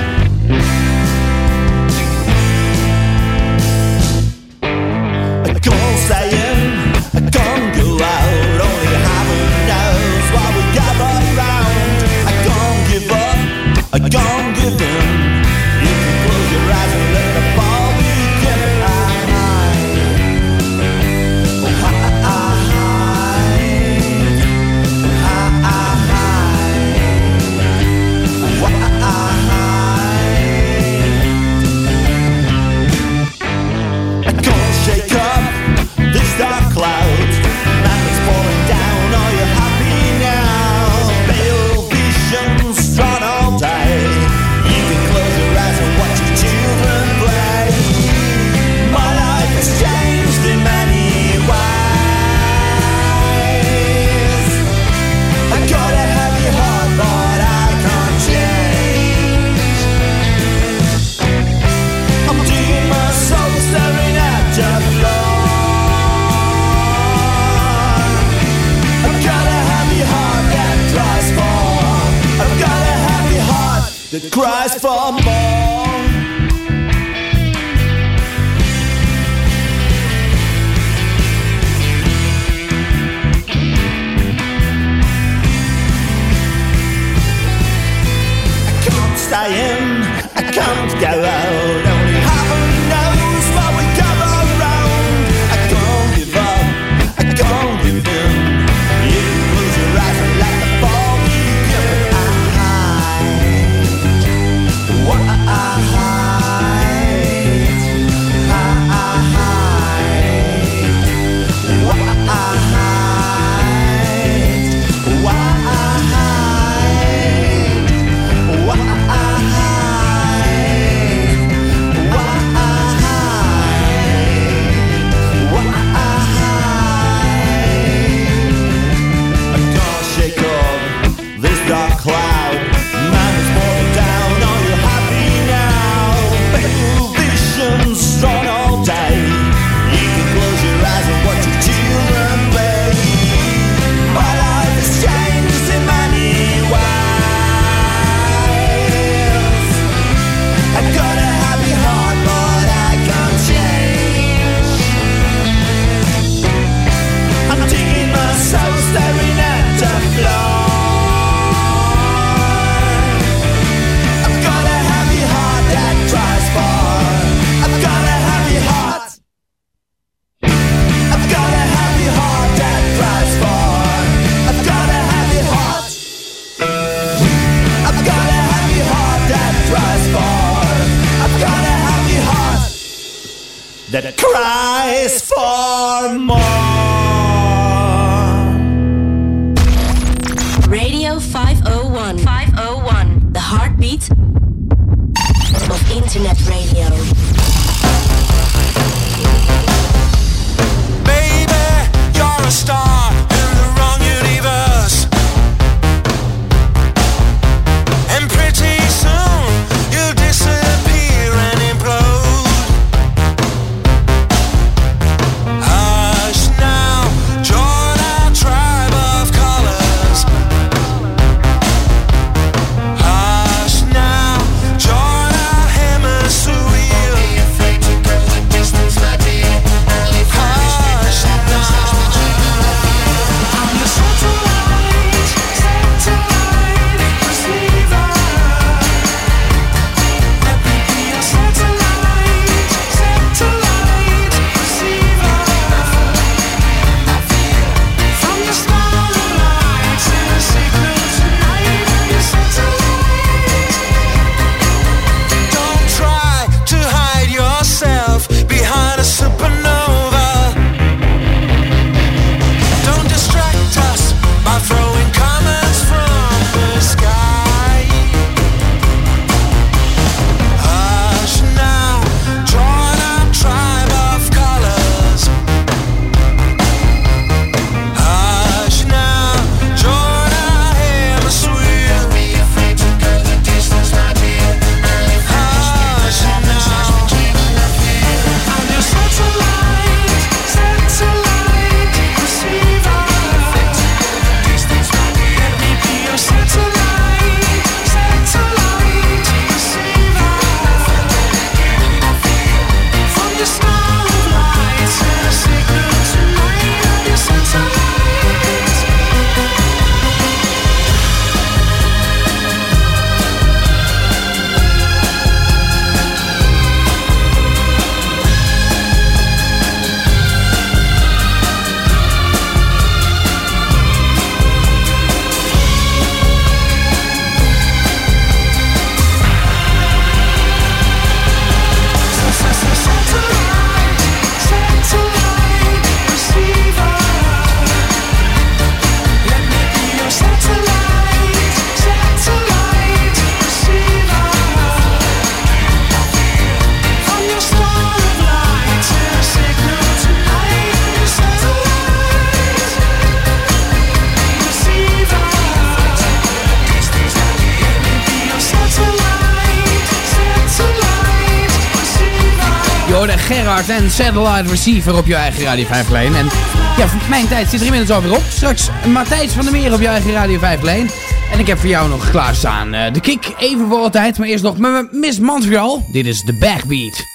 Speaker 4: Gerard en Satellite Receiver op je eigen Radio 5 Lane. En ja, mijn tijd zit er inmiddels alweer op. Straks Matthijs van der Meer op je eigen Radio 5 Lane. En ik heb voor jou nog klaarstaan uh, de kick, even voor altijd. Maar eerst nog met Miss Montreal. Dit is de Backbeat.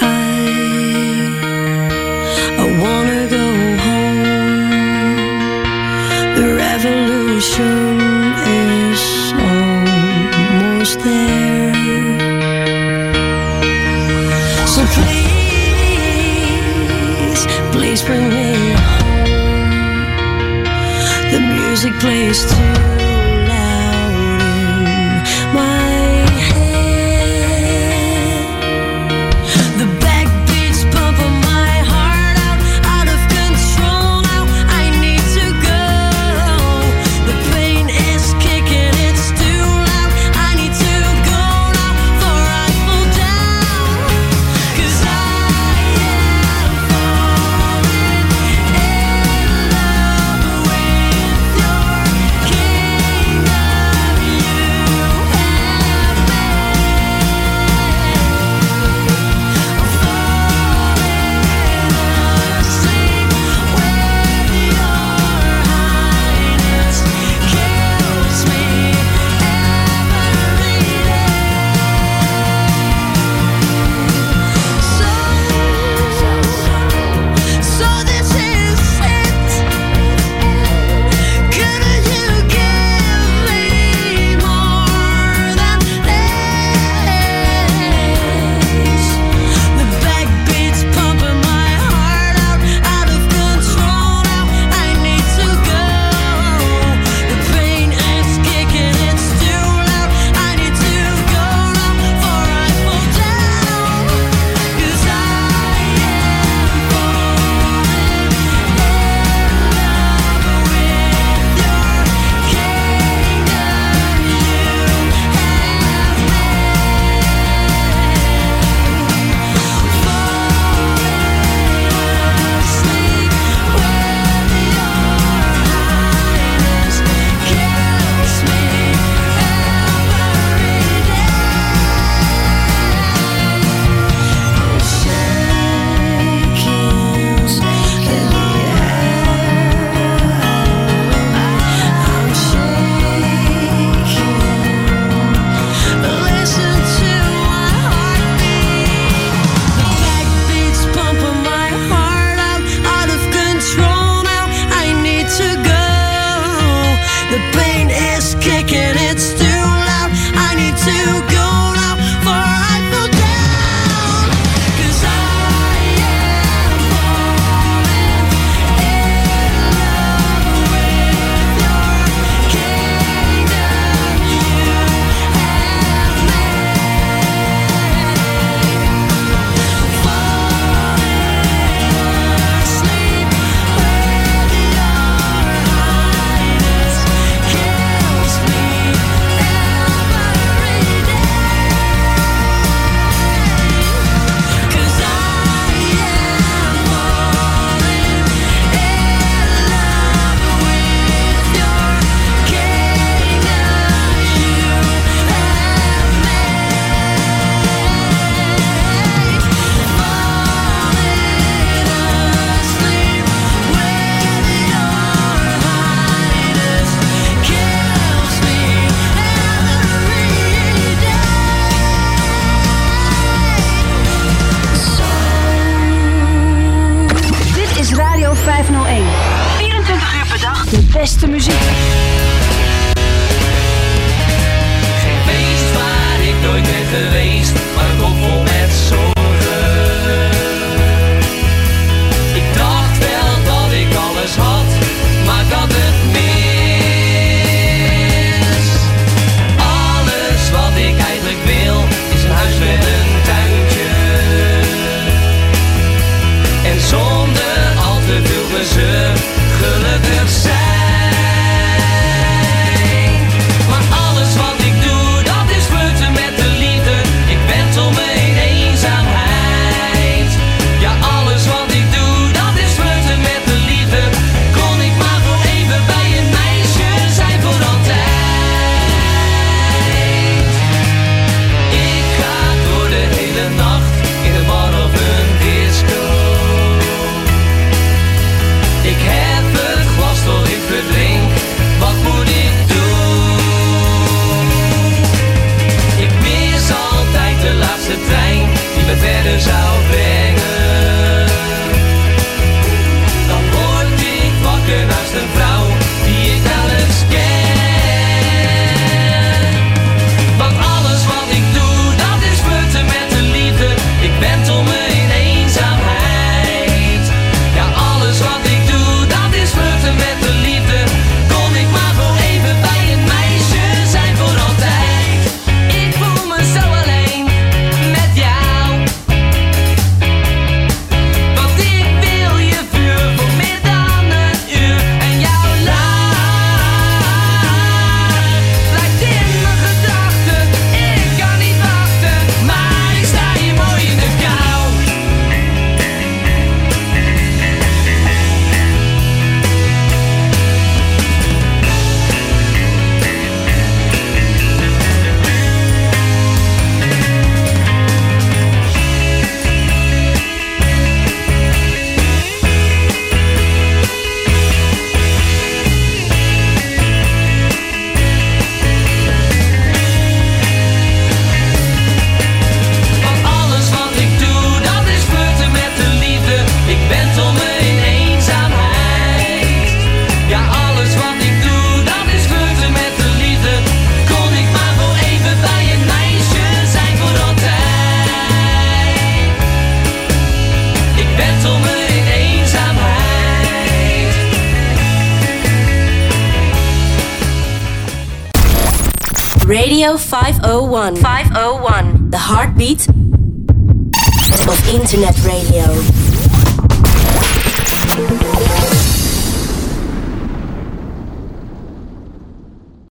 Speaker 24: I, go home. The revolution is almost there. bring me home. The music plays too.